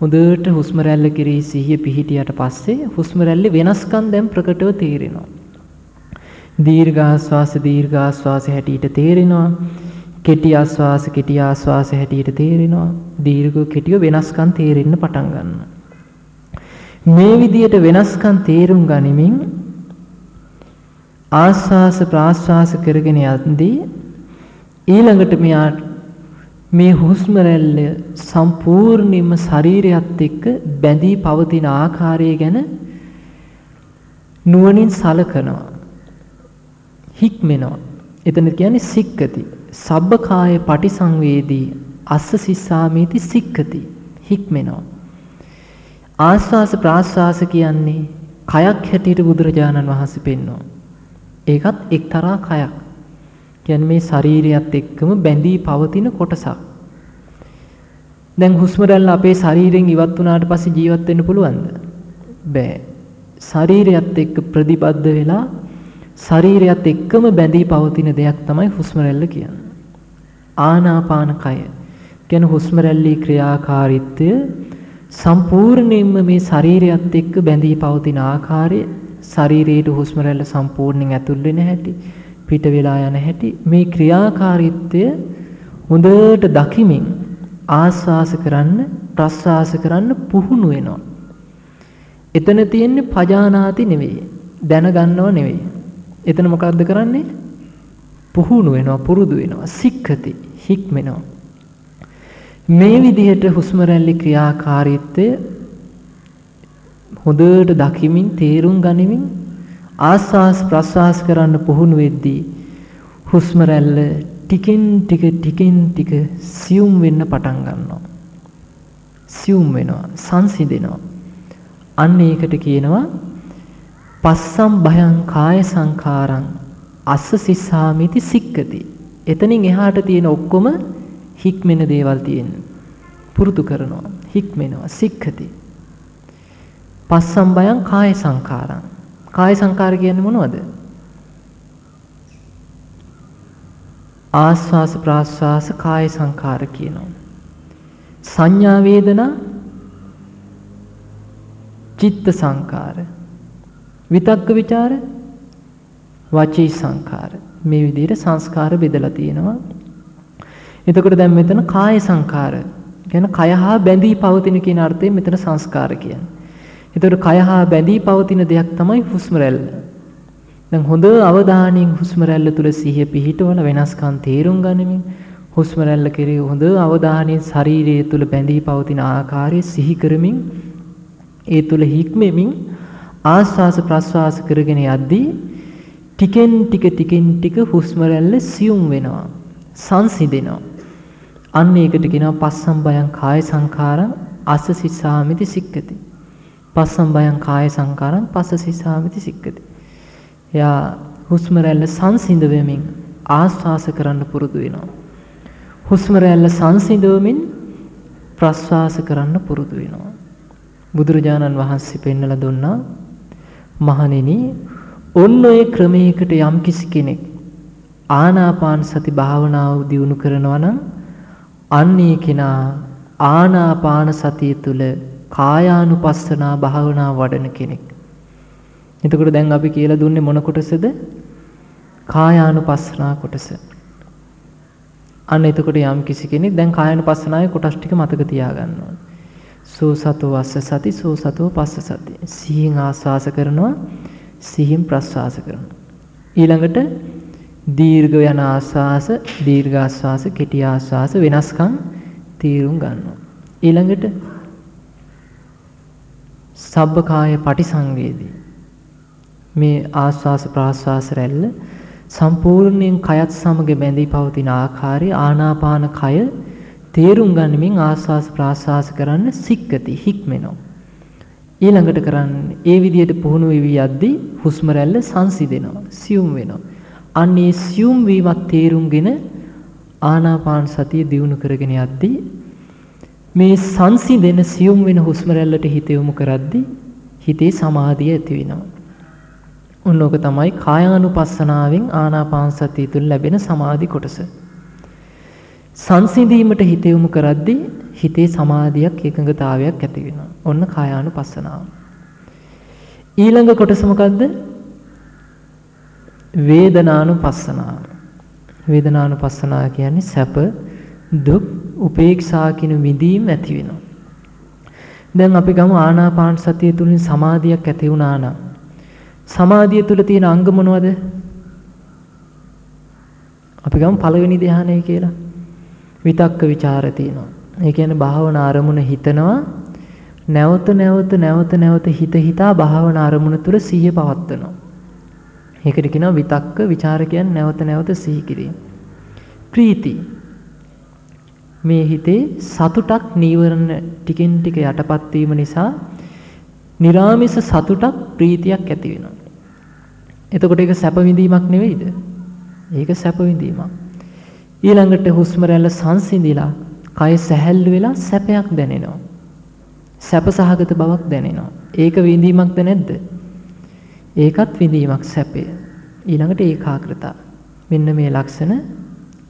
හොඳට හුස්ම රැල්ල කෙරෙහි සිහිය පිහිටියට පස්සේ හුස්ම රැල්ලේ වෙනස්කම් දැන් ප්‍රකටව තේරෙනවා. දීර්ඝ ආස්වාස දීර්ඝ ආස්වාස හැටියට තේරෙනවා. කෙටි ආස්වාස කෙටි ආස්වාස හැටියට තේරෙනවා. දීර්ඝ කෙටිව වෙනස්කම් තේරෙන්න පටන් ගන්නවා. මේ විදියට වෙනස්කම් තේරුම් ගනිමින් ආස්වාස ප්‍රාස්වාස කරගෙන යද්දී ඊළඟට මෙයා මේ හුස්ම රැල්ල සම්පූර්ණයෙන්ම ශරීරයත් එක්ක බැඳී පවතින ආකාරය ගැන නුවණින් සලකනවා හික්මෙනවා. එතන කියන්නේ සික්කති. සබ්බකාය පටිසංවේදී අස්ස සිස්සාමීති සික්කති. හික්මෙනවා. ආස්වාස ප්‍රාස්වාස කියන්නේ කයක් හැටියට බුදුරජාණන් වහන්සේ පෙන්වනවා. ඒකත් එක්තරා කයක්. කියන්නේ මේ ශරීරයත් එක්කම බැඳී පවතින කොටසක්. දැන් හුස්ම රැල්ල අපේ ශරීරයෙන් ඉවත් වුණාට පස්සේ ජීවත් වෙන්න පුළුවන්ද? බෑ. ශරීරයත් එක්ක ප්‍රතිබද්ධ වෙලා ශරීරයත් එක්කම බැඳී පවතින දෙයක් තමයි හුස්ම රැල්ල කියන්නේ. ආනාපාන කය. කියන්නේ හුස්ම රැල්ලේ ක්‍රියාකාරීත්වය සම්පූර්ණයෙන්ම මේ ශරීරයත් එක්ක බැඳී පවතින ආකාරය ශරීරයේ හුස්ම රැල්ල සම්පූර්ණයෙන් ඇතුල් වෙන හැටි පිට වෙලා යන හැටි මේ ක්‍රියාකාරීත්වය හොඳට දකිමින් ආස්වාස කරන්න ප්‍රස්වාස කරන්න පුහුණු වෙනවා. එතන තියෙන්නේ පජානාති නෙවෙයි දැනගන්නව නෙවෙයි. එතන මොකද්ද කරන්නේ? පුහුණු වෙනවා, පුරුදු වෙනවා, සික්ඛති, හික්මෙනවා. මේ විදිහට හුස්ම රැල්ලේ ක්‍රියාකාරීත්වය හොඳට දකිමින් තේරුම් ගනිමින් ආස්වාස් ප්‍රස්වාස් කරන්න පුහුණු වෙද්දී හුස්ම රැල්ල ටිකෙන් ටික ටිකෙන් ටික සියුම් වෙන්න පටන් ගන්නවා. සියුම් වෙනවා, සංසිඳෙනවා. අන්න ඒකට කියනවා පස්සම් භයං කාය සංඛාරං අස්ස සිස්සාමිති සික්කති. එතනින් එහාට තියෙන ඔක්කොම හික්මෙන දේවල් තියෙන. පුරුදු කරනවා, හික්මෙනවා, සික්කති. පස්සම් භයං කාය සංඛාරං. කාය සංඛාර කියන්නේ මොනවද? ආස්වාස ප්‍රාස්වාස කාය සංඛාර කියනවා. සංඥා වේදනා චිත්ත සංඛාර විතක්ක ਵਿਚාර වචී සංඛාර මේ විදිහට සංස්කාර බෙදලා තියෙනවා. එතකොට දැන් මෙතන කාය සංඛාර කියන්නේ කය හා බැඳී පවතින කියන අර්ථයෙන් මෙතන සංස්කාර කියන්නේ. එතකොට කය හා බැඳී පවතින දෙයක් තමයි හුස්ම රැල්ල. දැන් හොඳ අවධානයෙන් හුස්ම රැල්ල තුල සිහිය පිහිටවල වෙනස්කම් තේරුම් ගනිමින් හුස්ම රැල්ල කෙරෙහි හොඳ අවධානයෙන් ශරීරය තුල බැඳී පවතින ආකාරය සිහි කරමින් ඒ තුල හික්මෙමින් ආස්වාස ප්‍රස්වාස කරගෙන යද්දී ටිකෙන් ටික ටිකෙන් ටික හුස්ම රැල්ල සියුම් වෙනවා සංසිඳෙනවා. අන්න ඒකට කියනවා පස්සම් බයං කාය සංඛාරං අස්ස සිස්සාමිති සික්කති. පස්සම් බයං කාය සංඛාරං පස්ස සිස්සාමිති සික්කති. එයා හුස්ම රැල්ල සංසිඳ වෙමින් ආස්වාස කරන්න පුරුදු වෙනවා. හුස්ම රැල්ල සංසිඳවමින් ප්‍රස්වාස කරන්න පුරුදු වෙනවා. බුදුරජාණන් වහන්සේ පෙන්නලා දුන්නා මහණෙනි ඔන්න ඔය ක්‍රමයකට යම් කිසි කෙනෙක් ආනාපාන සති භාවනාව දියුණු කරනවා නම් අන්නේ කෙනා ආනාපාන සතිය තුල කායානුපස්සනා භාවනා වඩන කෙනෙක්. එතකොට දැන් අපි කියලා දුන්නේ මොන කොටසද? කායානුපස්සනා කොටස. අන්න එතකොට යම් කිසි කෙනෙක් දැන් කායානුපස්සනාවේ කොටස් ටික මතක තියාගන්න ඕනේ. සෝ සතෝ වස්ස සති සෝ සතෝ පස්ස සති. සිහින් ආස්වාස කරනවා සිහින් ප්‍රස්වාස කරනවා. ඊළඟට දීර්ඝ යන ආස්වාස, දීර්ඝ ආස්වාස, කෙටි ආස්වාස වෙනස්කම් තීරුම් ගන්නවා. ඊළඟට සබ්බකාය පටිසංවේදී මේ ආස්වාස ප්‍රාස්වාස රැල්ල සම්පූර්ණයෙන් කයත් සමග බැඳී පවතින ආකාරය ආනාපාන කය තේරුම් ගනිමින් ආස්වාස ප්‍රාස්වාස කරන්න සික්කති හික්මෙනවා. ඊළඟට කරන්නේ ඒ විදිහට පුහුණු වෙවි යද්දී හුස්ම රැල්ල සංසිඳෙනවා, සියුම් වෙනවා. අන්න ඒ සියුම් වීමත් තේරුම්ගෙන ආනාපාන සතිය දියුණු කරගෙන යද්දී මේ සංසිඳෙන සියුම් වෙන හුස්ම රැල්ලට හිත යොමු කරද්දී හිතේ සමාධිය ඇති වෙනවා. උන්නෝක තමයි කායානුපස්සනාවෙන් ආනාපාන සතිය තුළ ලැබෙන සමාධි කොටස. සංසිඳීමට හිත යොමු කරද්දී හිතේ සමාධියක් එකඟතාවයක් ඇති වෙනවා. ඔන්න කායානුපස්සනාව. ඊළඟ කොටස මොකද්ද? වේදනානුපස්සනාව. වේදනානුපස්සනාව කියන්නේ සැප, දුක්, උපේක්ෂා කියන විදීම් ඇති වෙනවා. දැන් අපි ගමු ආනාපාන සතිය තුලින් සමාධියක් ඇති වුණා නම් සමාධිය තුල තියෙන අංග මොනවද? අපි ගමු පළවෙනි ධ්‍යානය කියලා. විතක්ක ਵਿਚාර තියෙනවා. ඒ කියන්නේ භාවනා අරමුණ හිතනවා නැවත නැවත නැවත නැවත හිත හිතා භාවනා අරමුණ තුල සිහිය පවත්වනවා. ඒකට කියනවා විතක්ක ਵਿਚාර කියන්නේ නැවත නැවත සිහි කිරීම. ප්‍රීති මේ හිතේ සතුටක් නීවරණ ටිකෙන් ටික යටපත් වීම නිසා निराமிස සතුටක් ප්‍රීතියක් ඇති වෙනවා. එතකොට ඒක සැප විඳීමක් නෙවෙයිද? ඒක සැප විඳීමක්. ඊළඟට හුස්ම රැල්ල සංසිඳිලා කය සැහැල්ලු වෙලා සැපයක් දැනෙනවා. සැප සහගත බවක් දැනෙනවා. ඒක විඳීමක්ද නැද්ද? ඒකත් විඳීමක් සැපය. ඊළඟට ඒකාග්‍රතාව. මෙන්න මේ ලක්ෂණ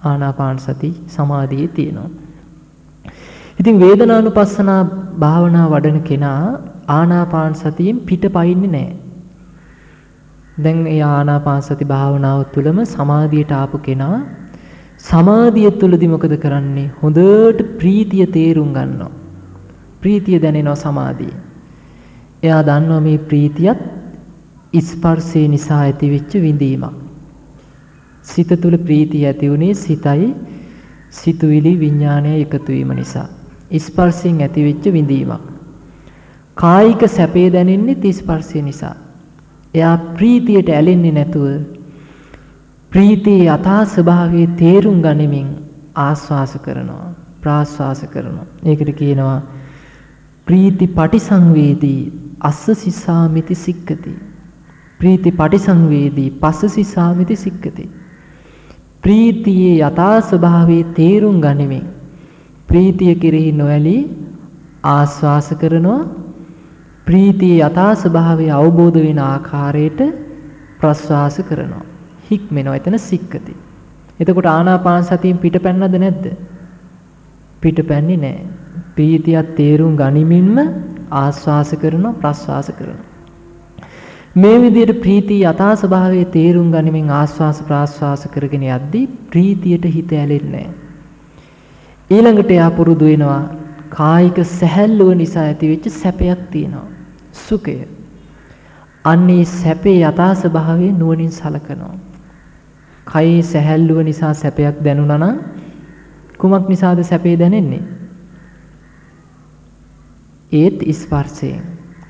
ආනාපාන සති සමාධියේ තියෙනවා. ඉතින් වේදනානුපස්සනා භාවනා වඩන කෙනා ආනාපාන සතියෙන් පිටපයින්නේ නැහැ. දැන් ඒ ආනාපාන සති භාවනාව තුළම සමාධියට ආපු කෙනා සමාධිය තුළදී මොකද කරන්නේ? හොඳට ප්‍රීතිය තේරුම් ගන්නවා. ප්‍රීතිය දැනෙනවා සමාධිය. එයා දන්නවා මේ ප්‍රීතියත් ස්පර්ශය නිසා ඇතිවෙච්ච විඳීමක්. සිත තුළ ප්‍රීතිය ඇති වුණේ සිතයි සිතුවිලි විඥානය එකතු වීම නිසා. ස්පර්ශයෙන් ඇතිවෙච්ච විඳීමක්. කායික සැපේ දැනෙන්නේ ස්පර්ශය නිසා. එයා ප්‍රීතියට ඇලෙන්නේ නැතුව ප්‍රීතියේ යථා ස්වභාවයේ තේරුම් ගනිමින් ආස්වාස කරනවා ප්‍රාස්වාස කරනවා. ඒකට කියනවා ප්‍රීති පටිසංවේදී අස්ස සිස්සාමිති සික්කති. ප්‍රීති පටිසංවේදී පස්ස සිස්සාමිති සික්කති. ප්‍රීතියේ යථා ස්වභාවයේ තේරුම් ගනිමින් ප්‍රීතිය කෙරෙහි නොඇලී ආස්වාස කරනවා ප්‍රීතියේ යථා ස්වභාවය අවබෝධ වෙන ආකාරයට ප්‍රස්වාස කරනවා හික්මෙනවා. එතන සික්කති. එතකොට ආනාපාන සතියෙන් පිටපැන්නද නැද්ද? පිටපැන්නේ නැහැ ප්‍රීතියක් තේරුම් ගනිමින්ම ආස්වාස කරනවා ප්‍රස්වාස කරනවා. මේ විදිහට ප්‍රීති යථා ස්වභාවයේ තේරුම් ගනිමින් ආස්වාස ප්‍රාස්වාස කරගෙන යද්දී ප්‍රීතියට හිත ඇලෙන්නේ ඊළඟට යා පුරුදු වෙනවා කායික සැහැල්ලුව නිසා ඇතිවෙච්ච සැපයක් තියෙනවා. සුඛය. අන්නේ සැපේ යථා ස්වභාවය නුවණින් සලකනවා. කයේ සැහැල්ලුව නිසා සැපයක් දැනුණා නම් කුමක් නිසාද සැපේ දැනෙන්නේ? ඒත් ස්පර්ශයෙන්.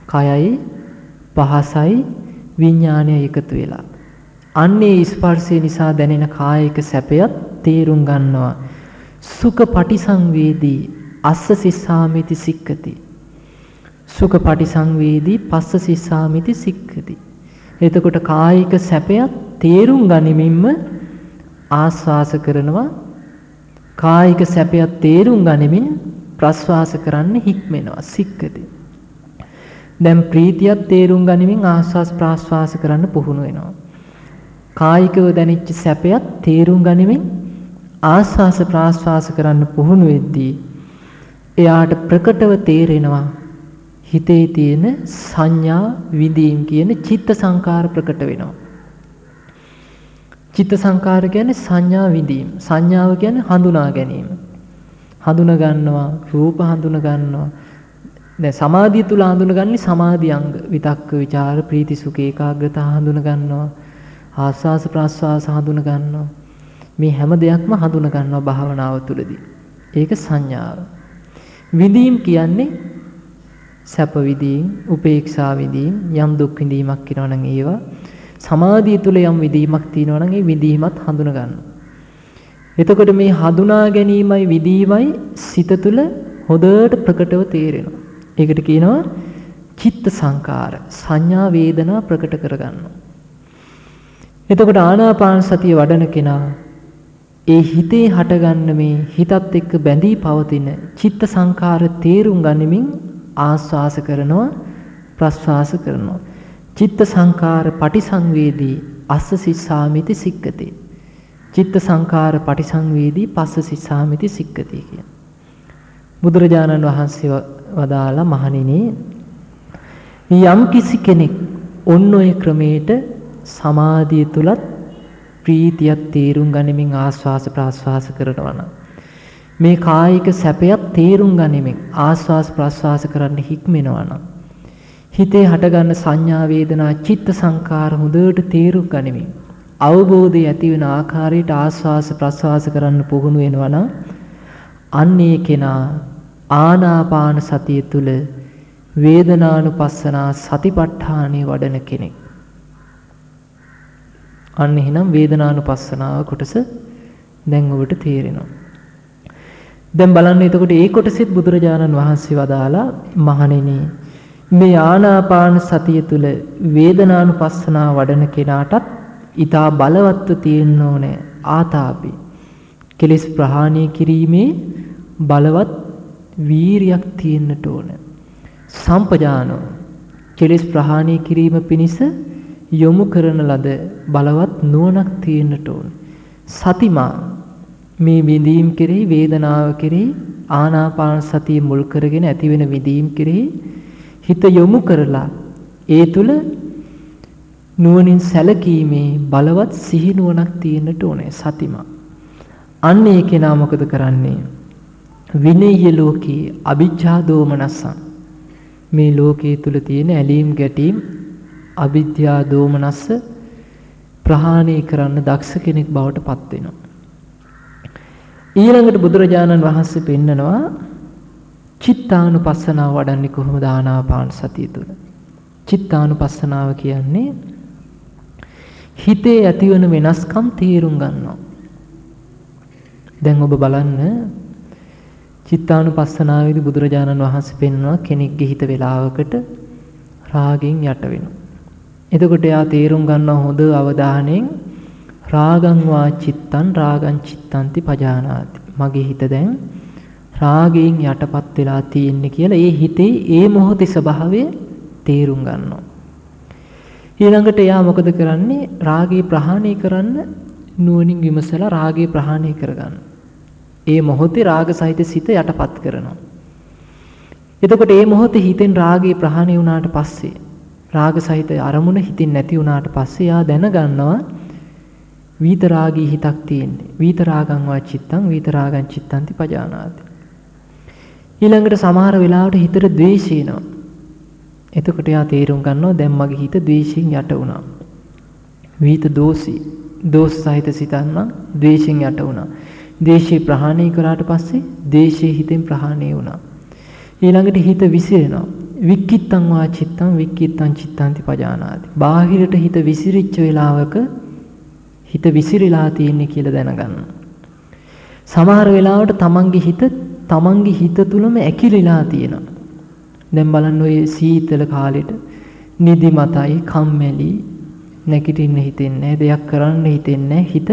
කයයි පහසයි විඥානය එකතු වෙලා. අන්නේ ස්පර්ශය නිසා දැනෙන කායික සැපයත් තේරුම් ගන්නවා. සුඛ පටිසංවේදී අස්ස සිස්සාමිති සික්කති. සුඛ පටිසංවේදී පස්ස සිස්සාමිති සික්කති. එතකොට කායික සැපයත් තේරුම් ගනිමින්ම ආස්වාස කරනවා කායික සැපයත් තේරුම් ගනිමින් ප්‍රස්වාස කරන්න හික්මෙනවා සික්කති දැන් ප්‍රීතියක් තේරුම් ගනිමින් ආස්වාස් ප්‍රාස්වාස කරන්න පුහුණු වෙනවා. කායිකව දැනෙච්ච සැපයක් තේරුම් ගනිමින් ආස්වාස ප්‍රාස්වාස කරන්න පුහුණු වෙද්දී එයාට ප්‍රකටව තේරෙනවා හිතේ තියෙන සංඥා විදීම් කියන චිත්ත සංකාර ප්‍රකට වෙනවා. චිත්ත සංකාර කියන්නේ සංඥා විදීම්. සංඥාව කියන්නේ හඳුනා ගැනීම. හඳුනා ගන්නවා, රූප හඳුනා ගන්නවා, දැන් සමාධිය තුල හඳුනගන්නේ සමාධි අංග. විතක්ක ਵਿਚාර ප්‍රීති සුඛ ඒකාග්‍රතාව හඳුන ගන්නවා. ආස්වාස ප්‍රාස්වාස හඳුන ගන්නවා. මේ හැම දෙයක්ම හඳුන ගන්නවා භාවනාව තුළදී. ඒක සංඥාව. විඳීම් කියන්නේ සැප විඳීම් උපේක්ෂා විඳීම් යම් දුක් විඳීමක් කියනවා නම් ඒවා සමාධිය තුල යම් විඳීමක් තියෙනවා නම් ඒ විඳීමත් හඳුන ගන්නවා එතකොට මේ හඳුනා ගැනීමයි විදීමයි සිත තුළ හොඳට ප්‍රකටව තේරෙනවා. ඒකට කියනවා චිත්ත සංකාර සංඥා වේදනා ප්‍රකට කරගන්නවා. එතකොට ආනාපාන සතිය වඩන කෙනා ඒ හිතේ හටගන්න මේ හිතත් එක්ක බැඳී පවතින චිත්ත සංකාර තේරුම් ගනිමින් ආස්වාස කරනවා ප්‍රස්වාස කරනවා. චිත්ත සංකාර පටිසංවේදී අස්ස සිස්සාමිති සික්කතේ චිත්ත සංකාර පටිසංවේදී පස්ස සිස්සාමිති සික්කති කියන. බුදුරජාණන් වහන්සේ වදාලා මහණෙනි යම් කිසි කෙනෙක් ඔන්න ඔය ක්‍රමයට සමාධිය තුලත් ප්‍රීතියක් තේරුම් ගනිමින් ආස්වාස ප්‍රාස්වාස කරනවා නම් මේ කායික සැපයක් තේරුම් ගනිමින් ආස්වාස ප්‍රාස්වාස කරන්න හික්මෙනවා නම් හිතේ හටගන්න සංඥා වේදනා චිත්ත සංකාර හොඳට තේරුම් ගනිමින් අවබෝධය ඇති වෙන ආකාරයට ආස්වාස ප්‍රස්වාස කරන්න පුහුණු වෙනවා නම් අන්න ඒ කෙනා ආනාපාන සතිය තුල වේදනානුපස්සනා සතිපට්ඨානෙ වඩන කෙනෙක්. අන්න එහෙනම් වේදනානුපස්සනාව කොටස දැන් ඔබට තේරෙනවා. දැන් බලන්න එතකොට ඒ කොටසෙත් බුදුරජාණන් වහන්සේ වදාලා මහණෙනි මේ ආනාපාන සතිය තුල වේදනානුපස්සනාව වඩන කෙනාටත් ඊටා බලවත්ව තියෙන්න ඕනේ ආතාපි. කෙලෙස් ප්‍රහාණය කිරීමේ බලවත් වීරියක් තියෙන්නට ඕන. සම්පජානෝ කෙලෙස් ප්‍රහාණය කිරීම පිණිස යොමු කරන ලද බලවත් නුවණක් තියෙන්නට ඕන. සතිමා මේ විඳීම් කෙරෙහි වේදනාව කෙරෙහි ආනාපාන සතිය මුල් කරගෙන ඇතිවෙන විඳීම් කෙරෙහි හිත යොමු කරලා ඒ තුල නුවණින් සැලකීමේ බලවත් සිහි නුවණක් තියෙන්නට ඕනේ සතිමා. අන්න ඒ කෙනා මොකද කරන්නේ? විනය්‍ය ලෝකේ අවිජ්ජා දෝමනසං මේ ලෝකයේ තුල තියෙන ඇලීම් ගැටීම් අවිද්‍යා දෝමනස්ස ප්‍රහාණය කරන්න දක්ෂ කෙනෙක් බවට පත් වෙනවා. ඊළඟට බුදුරජාණන් වහන්සේ පෙන්නනවා චිත්තානුපස්සනාව වඩන්නේ කොහොමද ආනාපාන සතිය තුළ. චිත්තානුපස්සනාව කියන්නේ හිතේ ඇතිවන වෙනස්කම් තේරුම් ගන්නවා. දැන් ඔබ බලන්න චිත්තානුපස්සනාවේදී බුදුරජාණන් වහන්සේ පෙන්වනවා කෙනෙක්ගේ හිත වේලාවකට රාගෙන් යට වෙනවා. එතකොට එයා තේරුම් ගන්නවා හොඳ අවධානයෙන් රාගං වා චිත්තං රාගං චිත්තන්ති පජානාති. මගේ හිත දැන් රාගයෙන් යටපත් වෙලා තියෙන්නේ කියලා ඒ හිතේ ඒ මොහොතේ ස්වභාවය තේරුම් ගන්නවා. ඊළඟට එයා මොකද කරන්නේ රාගය ප්‍රහාණය කරන්න නුවණින් විමසලා රාගය ප්‍රහාණය කරගන්න. ඒ මොහොතේ රාග සහිත සිත යටපත් කරනවා. එතකොට ඒ මොහොතේ හිතෙන් රාගය ප්‍රහාණය වුණාට පස්සේ රාග සහිත අරමුණ හිතින් නැති වුණාට පස්සේ එයා දැනගන්නවා වීත රාගී හිතක් තියෙන්නේ. වීත රාගං වා චිත්තං වීත රාගං චිත්තන්ති පජානාති. ඊළඟට සමහර වෙලාවට හිතට ද්වේෂය එනවා. එතකොට එයා තේරුම් ගන්නවා දැන් මගේ හිත ද්වේෂයෙන් යට වුණා. විහිත දෝෂී දෝෂ සහිත සිතන්න ද්වේෂයෙන් යට වුණා. ද්වේෂය ප්‍රහාණය කරාට පස්සේ ද්වේෂය හිතෙන් ප්‍රහාණය වුණා. ඊළඟට හිත විසිරෙනවා. වික්කිත්තං වා චිත්තං වික්කිත්තං චිත්තන්ති පජානාති. බාහිරට හිත විසිරිච්ච වෙලාවක හිත විසිරීලා තියෙන්නේ කියලා දැනගන්න. සමහර වෙලාවට තමන්ගේ හිත තමන්ගේ හිත තුලම ඇකිලිලා තියෙනවා. දැන් බලන්න ඔය සීතල කාලෙට නිදිමතයි කම්මැලි නැගිටින්න හිතෙන්නේ දෙයක් කරන්න හිතෙන්නේ හිත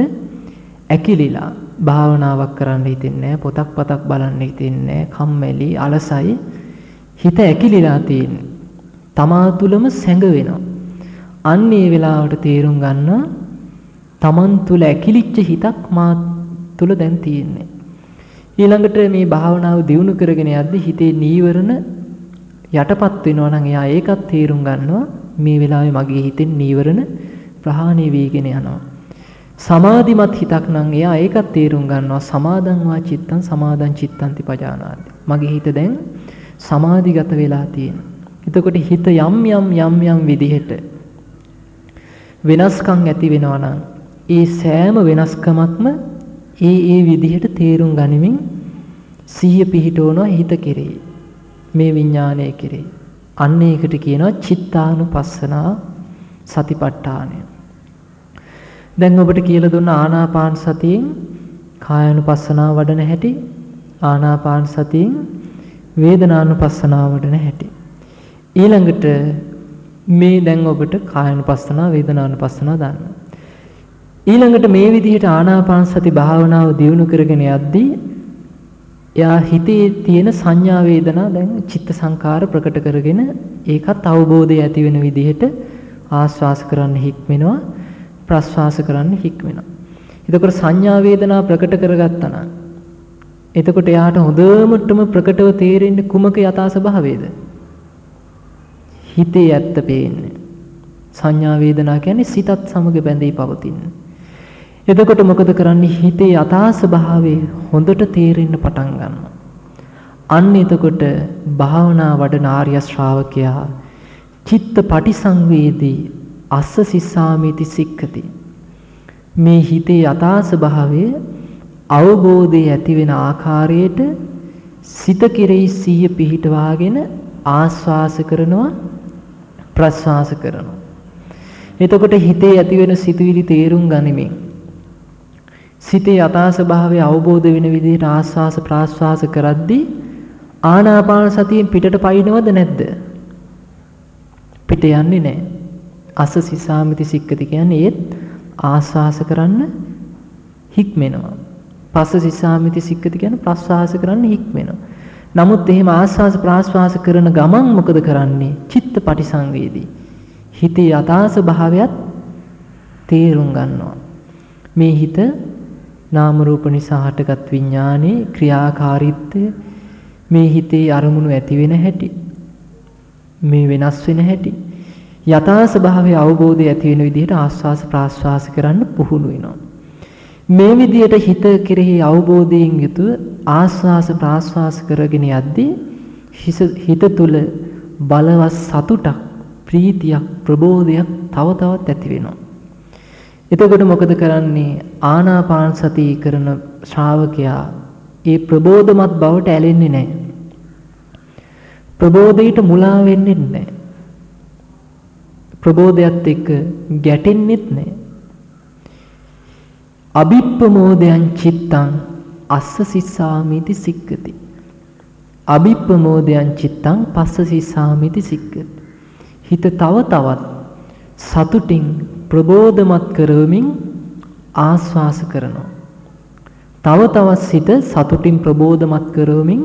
ඇකිලිලා. භාවනාවක් කරන්න හිතෙන්නේ පොතක් පතක් බලන්න හිතෙන්නේ කම්මැලි අලසයි. හිත ඇකිලිලා තියෙන්නේ. තමා තුළම සැඟවෙනවා අන්න ඒ වෙලාවට තේරුම් ගන්න තමන් තුළ ඇකිලිච්ච හිතක් මා තුළ දැන් තියෙන්නේ. ඊළඟට මේ භාවනාව දියුණු කරගෙන යද්දි හිතේ නීවරණ යටපත් වෙනවා නම් එයා ඒකත් තේරුම් ගන්නවා මේ වෙලාවේ මගේ හිතෙන් නීවරණ ප්‍රහාණය වීගෙන යනවා. සමාධිමත් හිතක් නම් එයා ඒකත් තේරුම් ගන්නවා සමාදන් වා චිත්තං සමාදන් චිත්තන්ති පජානාති. මගේ හිත දැන් සමාධිගත වෙලා තියෙනවා. එතකොට හිත යම් යම් යම් යම් විදිහට වෙනස්කම් ඇති වෙනවා නම් ඒ සෑම වෙනස්කමක්ම ඒ ඒ විදිහට තේරුම් ගනිමින් සිහිය පිහිටවනවා හිත කෙරෙහි. මේ විඥානය කෙරෙහි. අන්න ඒකට කියනවා චිත්තානුපස්සනා සතිපට්ඨානය. දැන් ඔබට කියලා දුන්න ආනාපාන සතියෙන් කායानुපස්සනාව වඩන හැටි ආනාපාන සතියෙන් වේදනානුපස්සනාව වඩන හැටි ඊළඟට මේ දැන් ඔබට කායानुපස්සනාව වේදනානුපස්සනාව දාන්න ඊළඟට මේ විදිහට ආනාපාන සති භාවනාව දියුණු කරගෙන යද්දී එයා හිතේ තියෙන සංඥා වේදනා දැන් චිත්ත සංකාර ප්‍රකට කරගෙන ඒකත් අවබෝධය ඇති වෙන විදිහට ආස්වාස කරන්න හික්මෙනවා ප්‍රස්වාස කරන්න හික්මෙනවා. එතකොට සංඥා වේදනා ප්‍රකට කරගත්තා නම් එතකොට එයාට හොඳමටම ප්‍රකටව තේරෙන්නේ කුමක යථා ස්වභාවයද? හිතේ ඇත්ත පේන්නේ. සංඥා වේදනා කියන්නේ සිතත් සමග බැඳී පවතින. එතකොට මොකද කරන්නේ හිතේ යථා ස්වභාවය හොඳට තේරෙන්න පටන් ගන්නවා. අන්න එතකොට භාවනා වඩන ආර්ය ශ්‍රාවකයා චිත්ත පටිසංවේදී අස්ස සිස්සාමිති සික්කති. මේ හිතේ යථා ස්වභාවය අවබෝධය ඇති වෙන ආකාරයට සිත කෙරෙහි සිහිය පිහිටවාගෙන ආස්වාස කරනවා ප්‍රස්වාස කරනවා. එතකොට හිතේ ඇති වෙන සිතුවිලි තේරුම් ගනිමින් සිතේ යථා ස්වභාවය අවබෝධ වෙන විදිහට ආස්වාස ප්‍රාස්වාස කරද්දී ආනාපාන සතියෙන් පිටට පයින්නවද නැද්ද? පිට යන්නේ නැහැ. අස සිසාමිති සික්කති කියන්නේ ඒත් ආස්වාස කරන්න හික්මෙනවා. පස්ස සිසාමිති සික්කති කියන්නේ ප්‍රස්වාස කරන්න හික්මෙනවා. නමුත් එහෙම ආස්වාස ප්‍රාස්වාස කරන ගමන් මොකද කරන්නේ? චිත්ත පටිසංවේදී. හිතේ යථාස භාවයත් තේරුම් ගන්නවා. මේ හිත නාම රූප නිසා හටගත් විඥානයේ ක්‍රියාකාරීත්වය මේ හිතේ අරමුණු ඇති වෙන හැටි මේ වෙනස් වෙන හැටි යථා ස්වභාවයේ අවබෝධය ඇති වෙන විදිහට ආස්වාස ප්‍රාස්වාස කරන්න පුහුණු වෙනවා. මේ විදිහට හිත කෙරෙහි අවබෝධයෙන් යුතුව ආස්වාස ප්‍රාස්වාස කරගෙන යද්දී හිත තුළ බලවත් සතුටක් ප්‍රීතියක් ප්‍රබෝධයක් තව තවත් ඇති වෙනවා. එතකොට මොකද කරන්නේ ආනාපාන සතිය කරන ශ්‍රාවකයා ඒ ප්‍රබෝධමත් බවට ඇලෙන්නේ නැහැ. ප්‍රබෝධයට මුලා වෙන්නේ නැහැ. ප්‍රබෝධයත් එක්ක ගැටෙන්නෙත් නැහැ. අභිප්පමෝදයන් චිත්තං අස්ස සිස්සාමිති සික්කති. අභිප්පමෝදයන් චිත්තං පස්ස සිස්සාමිති සික්කති. හිත තව තවත් සතුටින් ප්‍රබෝධමත් කරවමින් ආස්වාස කරනවා. තව තවත් සිත සතුටින් ප්‍රබෝධමත් කරවමින්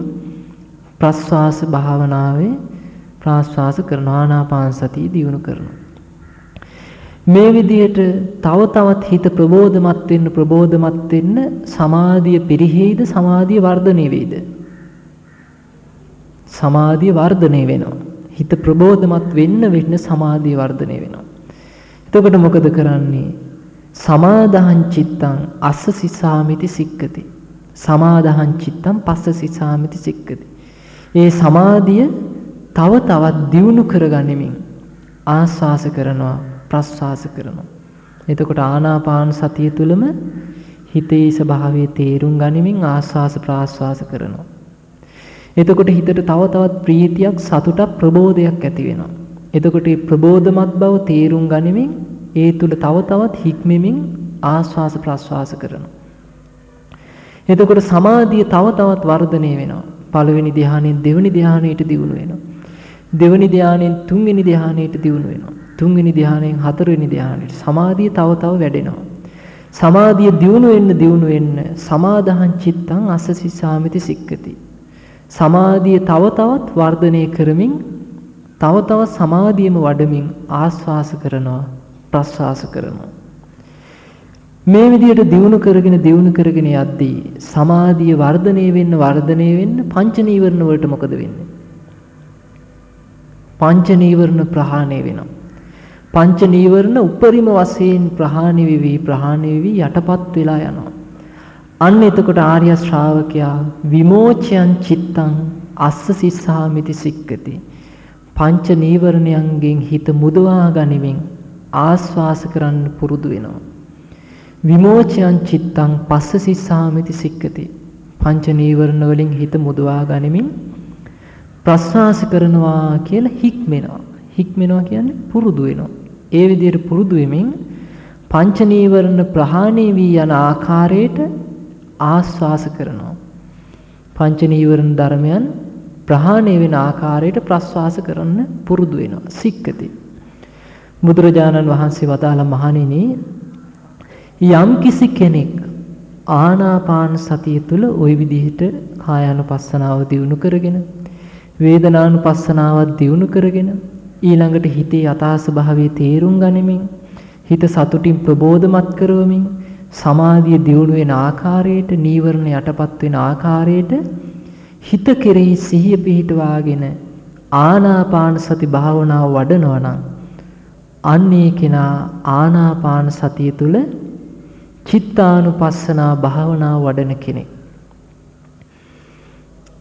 ප්‍රස්වාස භාවනාවේ ප්‍රාස්වාස කරන ආනාපාන සතිය දියුණු කරනවා. මේ විදිහට තව තවත් හිත ප්‍රබෝධමත් වෙන්න ප්‍රබෝධමත් වෙන්න සමාධිය පිරිහෙයිද සමාධිය වර්ධනය වෙයිද සමාධිය වර්ධනය වෙනවා හිත ප්‍රබෝධමත් වෙන්න වෙන්න සමාධිය වර්ධනය වෙනවා එතකොට මොකද කරන්නේ සමාදහං චිත්තං අස්ස සිසාමිති සික්කති සමාදහං චිත්තං පස්ස සිසාමිති සික්කති ඒ සමාධිය තව තවත් දියුණු කරගනිමින් ආස්වාස කරනවා ප්‍රස්වාස කරනවා. එතකොට ආනාපාන සතිය තුළම හිතේ ස්වභාවය තේරුම් ගනිමින් ආස්වාස ප්‍රාස්වාස කරනවා. එතකොට හිතට තව තවත් ප්‍රීතියක් සතුටක් ප්‍රබෝධයක් ඇති වෙනවා. එතකොට මේ ප්‍රබෝධමත් බව තේරුම් ගනිමින් ඒ තුල තව තවත් හික්මෙමින් ආස්වාස ප්‍රාස්වාස කරනවා. එතකොට සමාධිය තව තවත් වර්ධනය වෙනවා. පළවෙනි ධ්‍යානෙන් දෙවෙනි ධ්‍යානෙට දියුණු වෙනවා. දෙවෙනි ධ්‍යානෙන් තුන්වෙනි ධ්‍යානෙට දියුණු වෙනවා. තුන්වෙනි ධ්‍යානයෙන් හතරවෙනි ධ්‍යානෙට සමාධිය තව තව වැඩෙනවා. සමාධිය දියුණු වෙන්න දියුණු වෙන්න සමාදහං චිත්තං අස්සසිසාමිති සික්කති. සමාධිය තව තවත් වර්ධනය කරමින් තව තවත් සමාධියම වඩමින් ආස්වාස කරනවා ප්‍රස්වාස කරනවා. මේ විදිහට දියුණු කරගෙන දියුණු කරගෙන යද්දී සමාධිය වර්ධනය වෙන්න වර්ධනය වෙන්න පංච නීවරණ වලට මොකද වෙන්නේ? පංච නීවරණ ප්‍රහාණය වෙනවා. පංච නීවරණ උපරිම වශයෙන් ප්‍රහාණය වෙවි ප්‍රහාණය වෙවි යටපත් වෙලා යනවා. අන්න එතකොට ආර්ය ශ්‍රාවකයා විමෝචයන් චිත්තං අස්ස සිස්සාමිති සික්කති. පංච නීවරණයන්ගෙන් හිත මුදවා ගනිමින් ආස්වාස කරන්න පුරුදු වෙනවා. විමෝචයන් චිත්තං පස්ස සිස්සාමිති සික්කති. පංච නීවරණ වලින් හිත මුදවා ගනිමින් ප්‍රස්වාස කරනවා කියලා හික්මෙනවා. හික්මෙනවා කියන්නේ පුරුදු වෙනවා. ඒ විදිහට පුරුදු වෙමින් පංච නීවරණ ප්‍රහාණය වී යන ආකාරයට ආස්වාස කරනවා. පංච නීවරණ ධර්මයන් ප්‍රහාණය වෙන ආකාරයට ප්‍රස්වාස කරන්න පුරුදු වෙනවා. සික්කති. බුදුරජාණන් වහන්සේ වදාළ මහණෙනි යම් කිසි කෙනෙක් ආනාපාන සතිය තුළ ওই විදිහට කායානුපස්සනාව දියුණු කරගෙන වේදනානුපස්සනාවත් දියුණු කරගෙන ඊළඟට හිතේ යථා ස්වභාවයේ තේරුම් ගනිමින් හිත සතුටින් ප්‍රබෝධමත් කරවමින් සමාධිය දියුණු වෙන ආකාරයට නීවරණ යටපත් වෙන ආකාරයට හිත කෙරෙහි සිහිය පිහිටවාගෙන ආනාපාන සති භාවනාව වඩනවා නම් අන්නේ කෙනා ආනාපාන සතිය තුල චිත්තානුපස්සනා භාවනාව වඩන කෙනෙක්.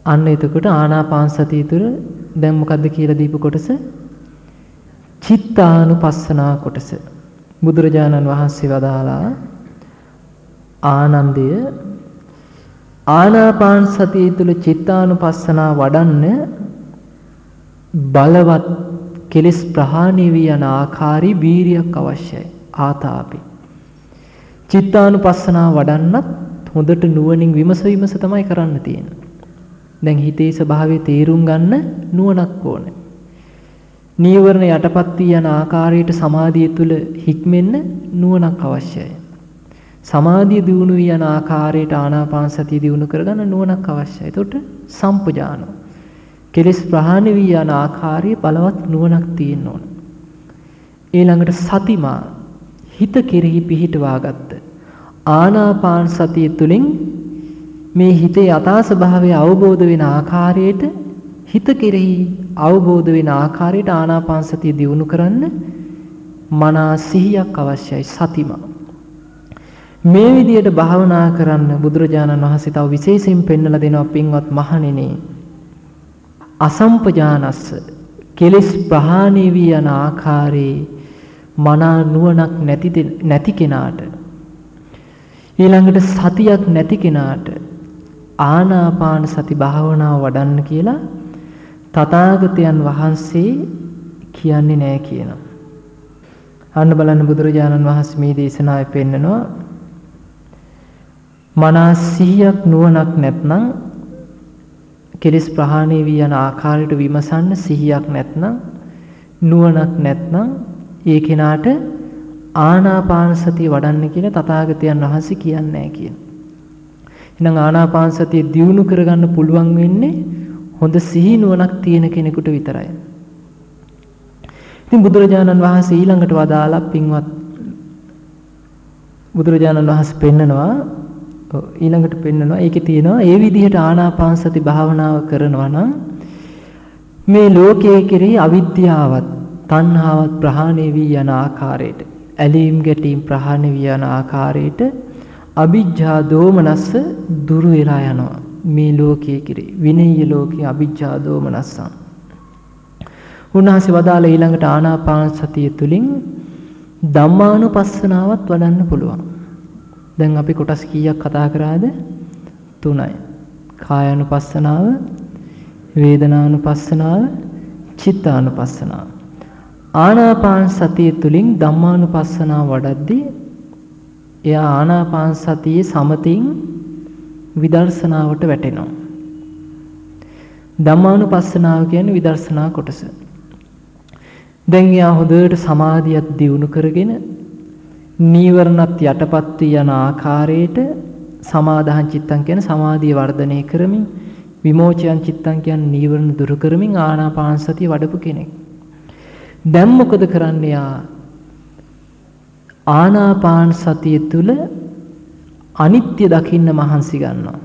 අන්න එතකොට ආනාපාන සතිය තුල දැන් මොකද්ද කියලා දීපු කොටස? චිත්තානුපස්සනා කොටස. බුදුරජාණන් වහන්සේ වදාලා ආනන්දය ආනාපාන සතිය තුළ චිත්තානුපස්සනා වඩන්න බලවත් කෙලස් ප්‍රහාණය වී යන ආකාරී වීරියක් අවශ්‍යයි. ආතාපි චිත්තානුපස්සනා වඩන්නත් හොඳට නුවණින් විමස විමස තමයි කරන්න තියෙන්නේ. දැන් හිතේ ස්වභාවය තේරුම් ගන්න නුවණක් ඕනේ. නීවරණ යටපත් වී යන ආකාරයට සමාධිය තුල හික්මෙන්න නුවණක් අවශ්‍යයි. සමාධිය දියුණු වී යන ආකාරයට ආනාපාන සතිය දියුණු කරගන්න නුවණක් අවශ්‍යයි. එතකොට සම්පජාන. කෙලස් ප්‍රහාණය වී යන ආකාරයේ බලවත් නුවණක් තියෙන්න ඕන. ඊළඟට සතිමා හිත කෙරෙහි පිහිටවාගත්ත. ආනාපාන සතිය තුලින් මේ හිතේ යථා ස්වභාවය අවබෝධ වෙන ආකාරයට හිත කෙරෙහි අවබෝධ වෙන ආකාරයට ආනාපාන සතිය දියුණු කරන්න මනා සිහියක් අවශ්‍යයි සතිමා. මේ විදියට භාවනා කරන්න බුදුරජාණන් වහන්සේ තව විශේෂයෙන් පෙන්වලා දෙනවා පින්වත් මහණෙනි. අසම්පජානස්ස කෙලස් ප්‍රහාණය වී යන ආකාරයේ මනා නුවණක් නැති නැති කෙනාට ඊළඟට සතියක් නැති කෙනාට ආනාපාන සති භාවනාව වඩන්න කියලා තථාගතයන් වහන්සේ කියන්නේ නැහැ කියනවා. අන්න බලන්න බුදුරජාණන් වහන්සේ මේ දේශනාවේ පෙන්නනවා මනස සිහියක් නුවණක් නැත්නම් කෙලස් ප්‍රහාණය වී යන ආකාරයට විමසන්න සිහියක් නැත්නම් නුවණක් නැත්නම් ඒ කෙනාට ආනාපාන සතිය වඩන්න කියලා තථාගතයන් වහන්සේ කියන්නේ නැහැ කියන. එහෙනම් ආනාපාන සතිය දියුණු කරගන්න පුළුවන් වෙන්නේ හොඳ සිහි නුවණක් තියෙන කෙනෙකුට විතරයි. ඉතින් බුදුරජාණන් වහන්සේ ඊළඟට වදාලා පින්වත් බුදුරජාණන් වහන්සේ පෙන්නනවා ඊළඟට පෙන්නනවා ඒකේ තියෙනවා ඒ විදිහට ආනාපාන සති භාවනාව කරනවා නම් මේ ලෝකයේ කෙරෙහි අවිද්‍යාවත් තණ්හාවත් ප්‍රහාණය වී යන ආකාරයට ඇලීම් ගැටීම් ප්‍රහාණය වී යන ආකාරයට අවිජ්ජා දෝමනස්ස දුරු වෙලා යනවා මේ ලෝකයේ කිරේ විනය්‍ය ලෝකයේ අවිජ්ජා දෝමනස්සං උන්වහන්සේ වදාළ ඊළඟට ආනාපාන සතිය තුලින් ධම්මානුපස්සනාවත් වඩන්න පුළුවන්. දැන් අපි කොටස් කීයක් කතා කරාද? තුනයි. කායානුපස්සනාව, වේදනානුපස්සනාව, චිත්තානුපස්සනාව. ආනාපාන සතිය තුලින් ධම්මානුපස්සනාව වඩද්දී එයා ආනාපාන සතියේ සමතින් විදර්ශනාවට වැටෙනවා. ධම්මානුපස්සනාව කියන්නේ විදර්ශනා කොටස. දැන් යා හොඳට සමාධියක් දියුණු කරගෙන නීවරණත් යටපත් යන ආකාරයට සමාදාහං චිත්තං කියන සමාධිය වර්ධනය කරමින් විමෝචයන් චිත්තං කියන නීවරණ දුරු කරමින් ආනාපාන සතිය වඩපු කෙනෙක්. දැන් මොකද කරන්නේ යා? ආනාපාන සතිය තුල අනිත්‍ය දකින්න මහන්සි ගන්නවා.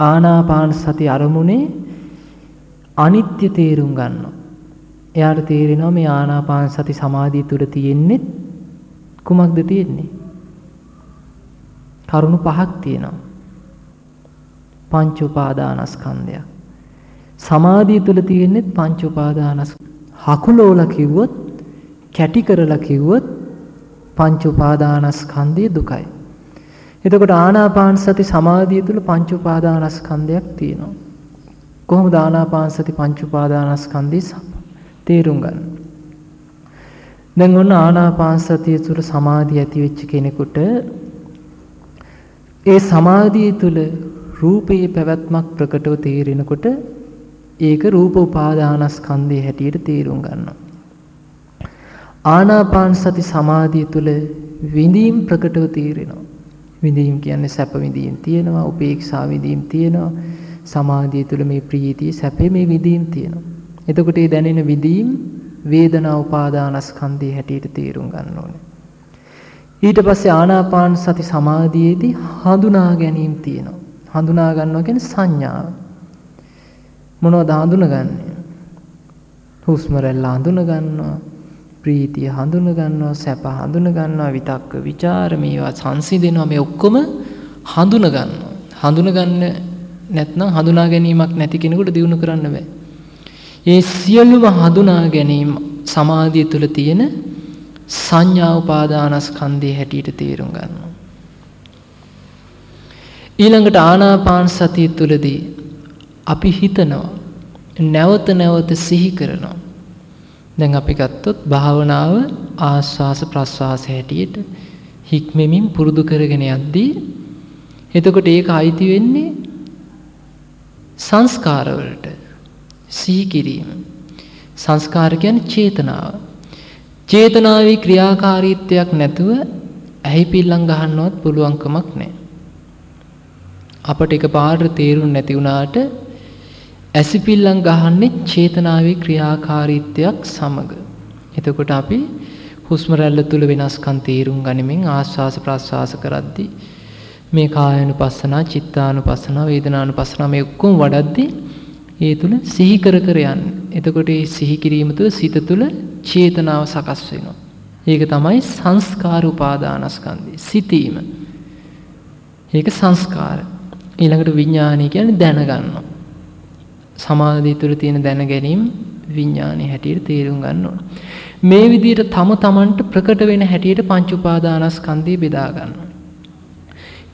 ආනාපාන සති අරමුණේ අනිත්‍ය තේරුම් ගන්නවා. එයාට තේරෙනවා මේ ආනාපාන සති සමාධිය තුළ තියෙන්නේ කුමක්ද තියෙන්නේ? කරුණු පහක් තියෙනවා. පංච උපාදානස්කන්ධයක්. සමාධිය තුල තියෙන්නේ පංච උපාදානස් හකුලෝලා කිව්වොත් කැටි කරලා කිව්වොත් පංච උපාදානස්කන්ධයේ දුකයි. එතකොට ආනාපාන සති සමාධිය තුල පංච උපාදානස්කන්ධයක් තියෙනවා. කොහොමද ආනාපාන සති පංච උපාදානස්කන්ධය තේරුම් ගන්න? දැන් ඔන්න ආනාපාන සතිය තුල සමාධිය ඇති වෙච්ච කෙනෙකුට ඒ සමාධිය තුල රූපයේ පැවැත්මක් ප්‍රකටව තේරෙනකොට ඒක රූප උපාදානස්කන්ධයේ හැටියට තේරුම් ගන්නවා. ආනාපාන සති සමාධිය තුළ විඳීම් ප්‍රකටව තේරෙනවා. විඳීම් කියන්නේ සැප විඳීම් තියෙනවා, උපේක්ෂා විඳීම් තියෙනවා. සමාධිය තුළ මේ ප්‍රීතිය, සැපේ මේ විඳීම් තියෙනවා. එතකොට මේ දැනෙන විඳීම් වේදනා උපාදානස්කන්ධයේ හැටියට තේරුම් ගන්න ඕනේ. ඊට පස්සේ ආනාපාන සති සමාධියේදී හඳුනා ගැනීම තියෙනවා. හඳුනා ගන්නවා කියන්නේ සංඥාව. මොනවද හඳුනගන්නේ? හුස්ම රැල්ල හඳුන ගන්නවා. ප්‍රීතිය හඳුන ගන්නවා, සැප හඳුන ගන්නවා, විතක්ක, ਵਿਚාර මේවා සංසිඳෙනවා මේ ඔක්කොම හඳුන ගන්නවා. හඳුන ගන්න නැත්නම් හඳුනා ගැනීමක් නැති කෙනෙකුට දිනු කරන්න බෑ. ඒ සියලුම හඳුනා ගැනීම සමාධිය තුළ තියෙන සංඥා උපාදානස්කන්ධයේ හැටියට තේරුම් ගන්නවා. ඊළඟට ආනාපාන සතිය තුළදී අපි හිතනවා නැවත නැවත සිහි කරනවා දැන් අපි ගත්තොත් භාවනාව ආස්වාස ප්‍රස්වාස හැටියට හික්මෙමින් පුරුදු කරගෙන යද්දී එතකොට ඒක අයිති වෙන්නේ සංස්කාරවලට සිහි කිරීම සංස්කාර කියන්නේ චේතනාව. චේතනාවේ ක්‍රියාකාරීත්වයක් නැතුව ඇහි පිල්ලම් ගහන්නවත් පුළුවන්කමක් නැහැ. අපට එකපාරට තේරුම් නැති වුණාට ඇසිපිල්ලම් ගහන්නේ චේතනාවේ ක්‍රියාකාරීත්වයක් සමග. එතකොට අපි හුස්ම රැල්ල තුල වෙනස්කම් තේරුම් ගනිමින් ආස්වාස ප්‍රස්වාස කරද්දී මේ කායानुපස්සනා, චිත්තානුපස්සනා, වේදනානුපස්සනා මේ ඔක්කොම වඩද්දී ඒ තුල සිහි කර කර යන්නේ. එතකොට මේ සිහි කිරීම තුළ සිත තුළ චේතනාව සකස් වෙනවා. ඒක තමයි සංස්කාර උපාදානස්කන්ධය. සිතීම. ඒක සංස්කාර. ඊළඟට විඥානය කියන්නේ දැනගන්නවා. සමාධිය තුළ තියෙන දැන ගැනීම විඥානයේ හැටියට තේරුම් ගන්න ඕන. මේ විදිහට තම තමන්ට ප්‍රකට වෙන හැටියට පංච උපාදානස්කන්ධය බෙදා ගන්නවා.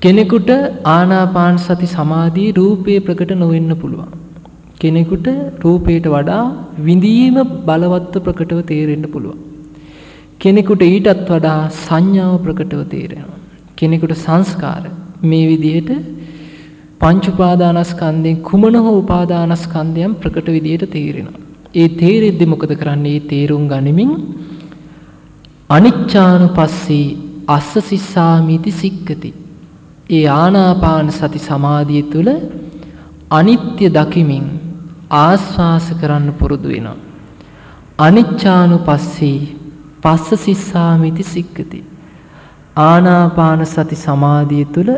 කෙනෙකුට ආනාපාන සති සමාධියේ රූපේ ප්‍රකට නොවෙන්න පුළුවන්. කෙනෙකුට රූපයට වඩා විඳීම බලවත්ව ප්‍රකටව තේරෙන්න පුළුවන්. කෙනෙකුට ඊටත් වඩා සංඥාව ප්‍රකටව තේරෙනවා. කෙනෙකුට සංස්කාර මේ විදිහට පංච උපාදානස්කන්ධයෙන් කුමන හෝ උපාදානස්කන්ධයන් ප්‍රකට විදියට තේරෙනවා. ඒ තේරෙද්දි මොකද කරන්නේ? ඒ තේරුම් ගනිමින් අනිච්චානුපස්සී අස්ස සිස්සාමිති සික්කති. ඒ ආනාපාන සති සමාධිය තුල අනිත්‍ය දකිමින් ආස්වාස කරන්න පුරුදු වෙනවා. අනිච්චානුපස්සී පස්ස සිස්සාමිති සික්කති. ආනාපාන සති සමාධිය තුල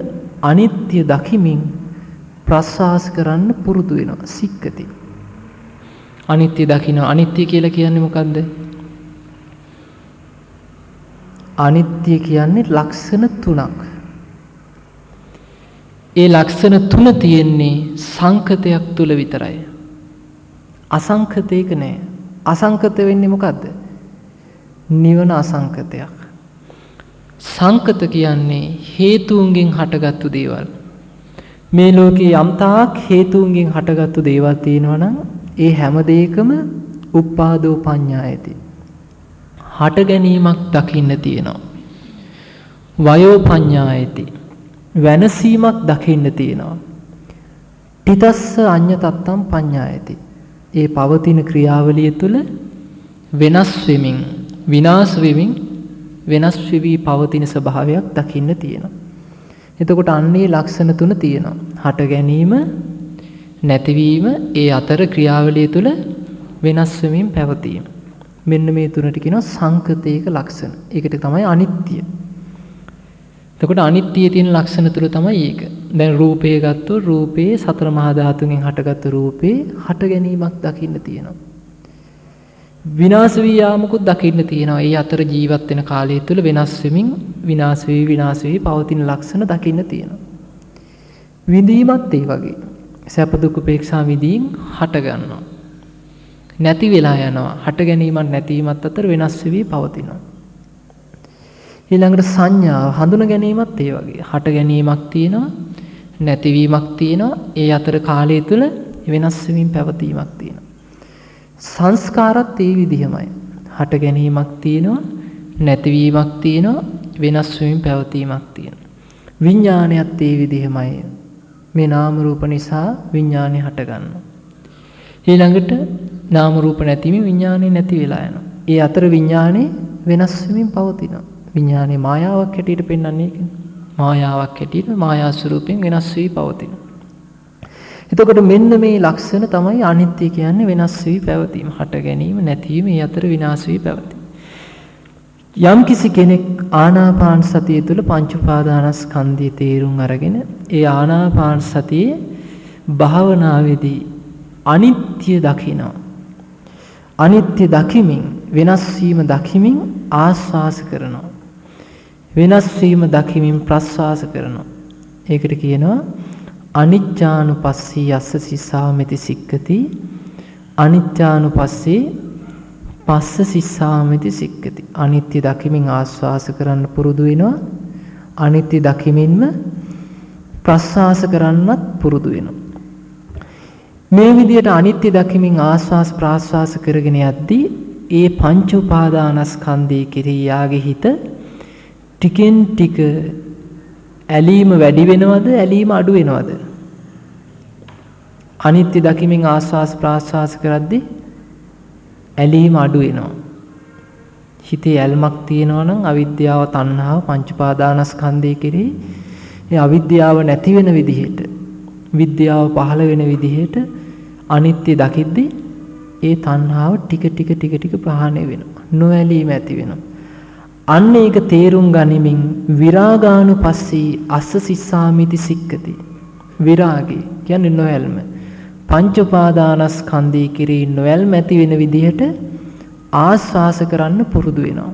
අනිත්‍ය දකිමින් ප්‍රස්වාස කරන්න පුරුදු වෙනවා සික්කති. අනිත්‍ය දකින්න අනිත්‍ය කියලා කියන්නේ මොකද්ද? අනිත්‍ය කියන්නේ ලක්ෂණ තුනක්. ඒ ලක්ෂණ තුන තියෙන්නේ සංකතයක් තුල විතරයි. අසංකතයක නෑ. අසංකත වෙන්නේ මොකද්ද? නිවන අසංකතයක්. සංකත කියන්නේ හේතුන්ගෙන් හටගත්තු දේවල්. මේ ලෝකේ යම්තාක් හේතුන්ගෙන් හටගත්තු දේවල් තියෙනවා නම් ඒ හැම දෙයකම උපාදෝ පඤ්ඤායති. හට ගැනීමක් දකින්න තියෙනවා. වයෝ පඤ්ඤායති. වෙනසීමක් දකින්න තියෙනවා. තිතස්ස අඤ්ඤ තත්තම් පඤ්ඤායති. ඒ පවතින ක්‍රියාවලිය තුළ වෙනස් වෙමින් විනාශ වෙමින් වෙනස් වෙවි පවතින ස්වභාවයක් දකින්න තියෙනවා. එතකොට අන්නේ ලක්ෂණ තුන තියෙනවා. හට ගැනීම නැතිවීම ඒ අතර ක්‍රියාවලිය තුළ වෙනස් වෙමින් පැවතීම. මෙන්න මේ තුනට කියනවා සංකතයක ලක්ෂණ. ඒකට තමයි අනිත්‍ය. එතකොට අනිත්‍යයේ තියෙන ලක්ෂණ තුල තමයි ඒක. දැන් රූපය ගත්තොත් රූපේ සතර මහා ධාතුන්ගෙන් හටගත්තු රූපේ හට ගැනීමක් දකින්න තියෙනවා. විනාශ වී යාමකුත් දකින්න තියෙනවා. ඒ අතර ජීවත් වෙන කාලය තුළ වෙනස් වෙමින් විනාශ වී විනාශ වී පවතින ලක්ෂණ දකින්න තියෙනවා. විඳීමත් ඒ වගේ. සැප දුක් උපේක්ෂා විදීන් හට ගන්නවා. නැති වෙලා යනවා. හට ගැනීමක් නැතිවීමත් අතර වෙනස් වෙවි පවතිනවා. ඊළඟට සංඥාව හඳුන ගැනීමත් ඒ වගේ. හට ගැනීමක් තියෙනවා, නැතිවීමක් තියෙනවා. ඒ අතර කාලය තුල වෙනස් වෙමින් පැවතීමක් තියෙනවා. සංස්කාරත් ඒ විදිහමයි. හට ගැනීමක් තියෙනවා, නැතිවීමක් තියෙනවා, වෙනස් වෙමින් පැවතීමක් තියෙනවා. විඥානයත් ඒ විදිහමයි. මේ නාම රූප නිසා විඥානය හට ගන්නවා. ඊළඟට නාම රූප නැතිවීම විඥානේ නැති වෙලා යනවා. ඒ අතර විඥානේ වෙනස් වෙමින් පවතිනවා. විඥානේ මායාවක් හැටියට පෙන්වන්නේ ඒකනේ. මායාවක් හැටියට මායා ස්වරූපයෙන් වෙනස් වී පවතින. එතකොට මෙන්න මේ ලක්ෂණ තමයි අනිත්‍ය කියන්නේ වෙනස් වී පැවතීම. හට ගැනීම නැතිවීම ඒ අතර විනාශ වී පැවතීම. යම් කිසි කෙනෙක් ආනාපාන සතිය තුළ පංච උපාදානස්කන්ධය තේරුම් අරගෙන ඒ ආනාපාන සතියේ භාවනාවේදී අනිත්‍ය දකිනවා. අනිත්‍ය දකිමින් වෙනස් වීම දකිමින් ආස්වාස කරනවා. වෙනස් වීම දකිමින් ප්‍රස්වාස කරනවා. ඒකට කියනවා අනිච්චානුපස්සී යස්ස සිස්සාමිති සික්කති අනිච්චානුපස්සී පස්ස සිස්සාමිති සික්කති. අනිත්‍ය දකිමින් ආස්වාස කරන්න පුරුදු වෙනවා. අනිත්‍ය දකිමින්ම ප්‍රස්වාස කරන්නත් පුරුදු වෙනවා. මේ විදියට අනිත්‍ය දකිමින් ආස්වාස් ප්‍රාස්වාස කරගෙන යද්දී ඒ පංච උපාදානස්කන්ධයේ කෙරෙහි යාගේ හිත ටිකෙන් ටික ඇලීම වැඩි වෙනවද ඇලීම අඩු වෙනවද අනිත්‍ය දකිමින් ආස්වාස් ප්‍රාස්වාස කරද්දී ඇලීම අඩු වෙනවා හිතේ ඇල්මක් තියෙනවා නම් අවිද්‍යාව තණ්හාව පංච උපාදානස්කන්ධය කෙරෙහි ඒ අවිද්‍යාව නැති වෙන විදිහට විද්‍යාව පහළ වෙන විදිහට අනිත්‍ය දකිද්දී ඒ තණ්හාව ටික ටික ටික ටික ප්‍රහාණය වෙනවා. නොඇලීම ඇති වෙනවා. අන්න ඒක තේරුම් ගනිමින් විරාගානුපස්සී අස්ස සිස්සාමිති සික්කති. විරාගී කියන්නේ නොඇල්ම. පංච උපාදානස්කන්ධී කිරී නොඇල්ම ඇති වෙන විදිහට ආස්වාස කරන්න පුරුදු වෙනවා.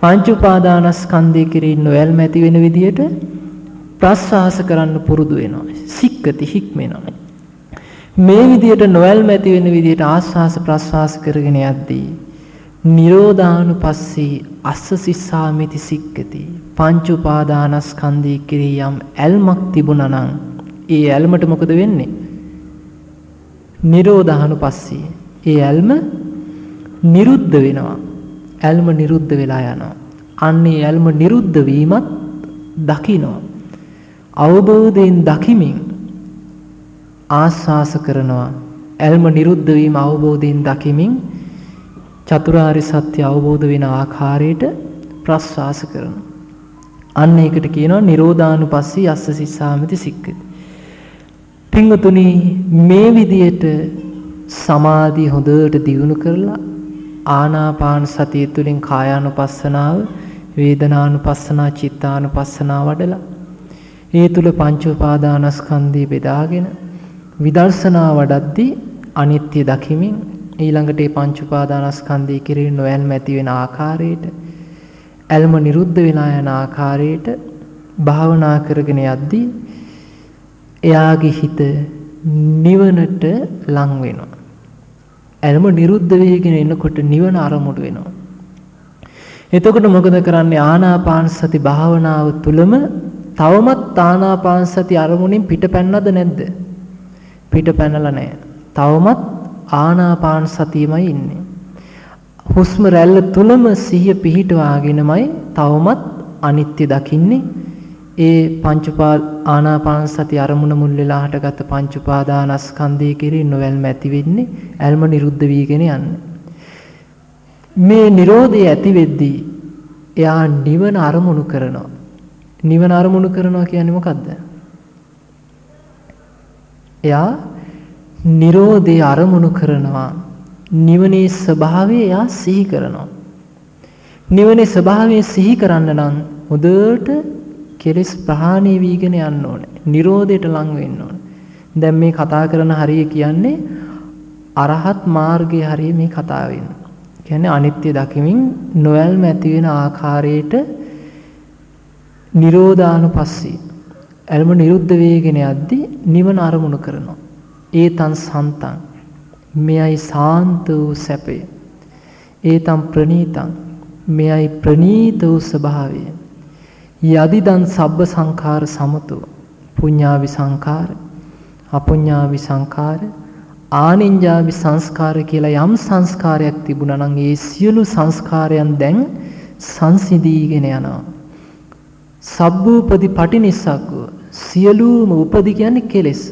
පංච උපාදානස්කන්ධය කිරී නොඇල්ම ඇති වෙන විදිහට ප්‍රස්වාස කරන්න පුරුදු වෙනවා. සික්කති හික්මෙනවා. මේ විදිහට නොයල්ම ඇති වෙන විදිහට ආස්වාස ප්‍රස්වාස කරගෙන යද්දී නිරෝධානුපස්සී අස්ස සිස්සාමිති සික්කති. පංච උපාදානස්කන්ධී කෙරෙහි යම් ඇල්මක් තිබුණා නම් ඒ ඇල්මට මොකද වෙන්නේ? නිරෝධානුපස්සී. ඒ ඇල්ම නිරුද්ධ වෙනවා. ඇල්ම නිරුද්ධ වෙලා යනවා. අන්නේ ඇල්ම නිරුද්ධ වීමත් දකිනවා. අවබෝධයෙන් දකිමින් ආස්වාස කරනවා. ඇල්ම නිරුද්ධ වීම අවබෝධයෙන් දකිමින් චතුරාර්ය සත්‍ය අවබෝධ වෙන ආකාරයට ප්‍රස්වාස කරනවා. අන්න ඒකට කියනවා නිරෝධානුපස්සී අස්ස සිස්සාමිති සික්කති. පින්වතුනි මේ විදියට සමාධිය හොඳට දියුණු කරලා ආනාපාන සතිය තුළින් කායානුපස්සනාව වේදනානුපස්සනා චිත්තානුපස්සනාව වඩලා ඒ තුල පංච උපාදානස්කන්ධය බෙදාගෙන විදර්ශනා වඩද්දී අනිත්‍ය දකිමින් ඊළඟට මේ පංච උපාදානස්කන්ධය කෙරෙහි නොයල්ම ඇති වෙන ආකාරයට ඇල්ම නිරුද්ධ වෙලා යන ආකාරයට භාවනා කරගෙන යද්දී එයාගේ හිත නිවනට ලං වෙනවා. ඇල්ම නිරුද්ධ වෙගෙන එනකොට නිවන අරමුණු වෙනවා. එතකොට මොකද කරන්නේ ආනාපාන සති භාවනාව තුළම තවමත් ආනාපාන සති අරමුණින් පිට පැන්නද නැද්ද? පිට පැනලා නැහැ. තවමත් ආනාපාන සතියමයි ඉන්නේ. හුස්ම රැල්ල තුලම සිහිය පිහිටවාගෙනමයි තවමත් අනිත්‍ය දකින්නේ. ඒ පංච ආනාපාන සති අරමුණ මුල් වෙලා හටගත් පංච උපාදානස්කන්ධය කෙරෙහි නොවැල්ම ඇති වෙන්නේ ඇල්ම නිරුද්ධ වීගෙන යන්නේ. මේ Nirodhe ඇති වෙද්දී එයා නිවන අරමුණු කරනවා. නිවන අරමුණු කරනවා කියන්නේ මොකද්ද? එයා Nirodhe අරමුණු කරනවා. නිවනේ ස්වභාවය එයා සිහි කරනවා. නිවනේ ස්වභාවය සිහි කරන්න නම් හොඳට කෙලෙස් ප්‍රහාණය වීගෙන යන්න ඕනේ. Nirodheට ලං වෙන්න ඕනේ. දැන් මේ කතා කරන හරිය කියන්නේ අරහත් මාර්ගයේ හරිය මේ කතාව වෙන්නේ. කියන්නේ අනිත්‍ය දකිමින් නොයල්ම ඇති වෙන ආකාරයට නිරෝධානුපස්සී ඇල්ම නිරුද්ධ වේගෙන යද්දී නිවන අරමුණු කරනවා. ඒතන් සන්තං මෙයයි සාන්ත වූ සැපය. ඒතම් ප්‍රනීතං මෙයයි ප්‍රනීත වූ ස්වභාවය. යදිදන් සබ්බ සංඛාර සමතු පුඤ්ඤාවි සංඛාර අපුඤ්ඤාවි සංඛාර ආනින්ජාවි සංස්කාර කියලා යම් සංස්කාරයක් තිබුණා නම් ඒ සියලු සංස්කාරයන් දැන් සංසිඳීගෙන යනවා. සබ්බූපදි පටිනිස්සග්ගුව සියලුම උපදි කියන්නේ කෙලෙස්.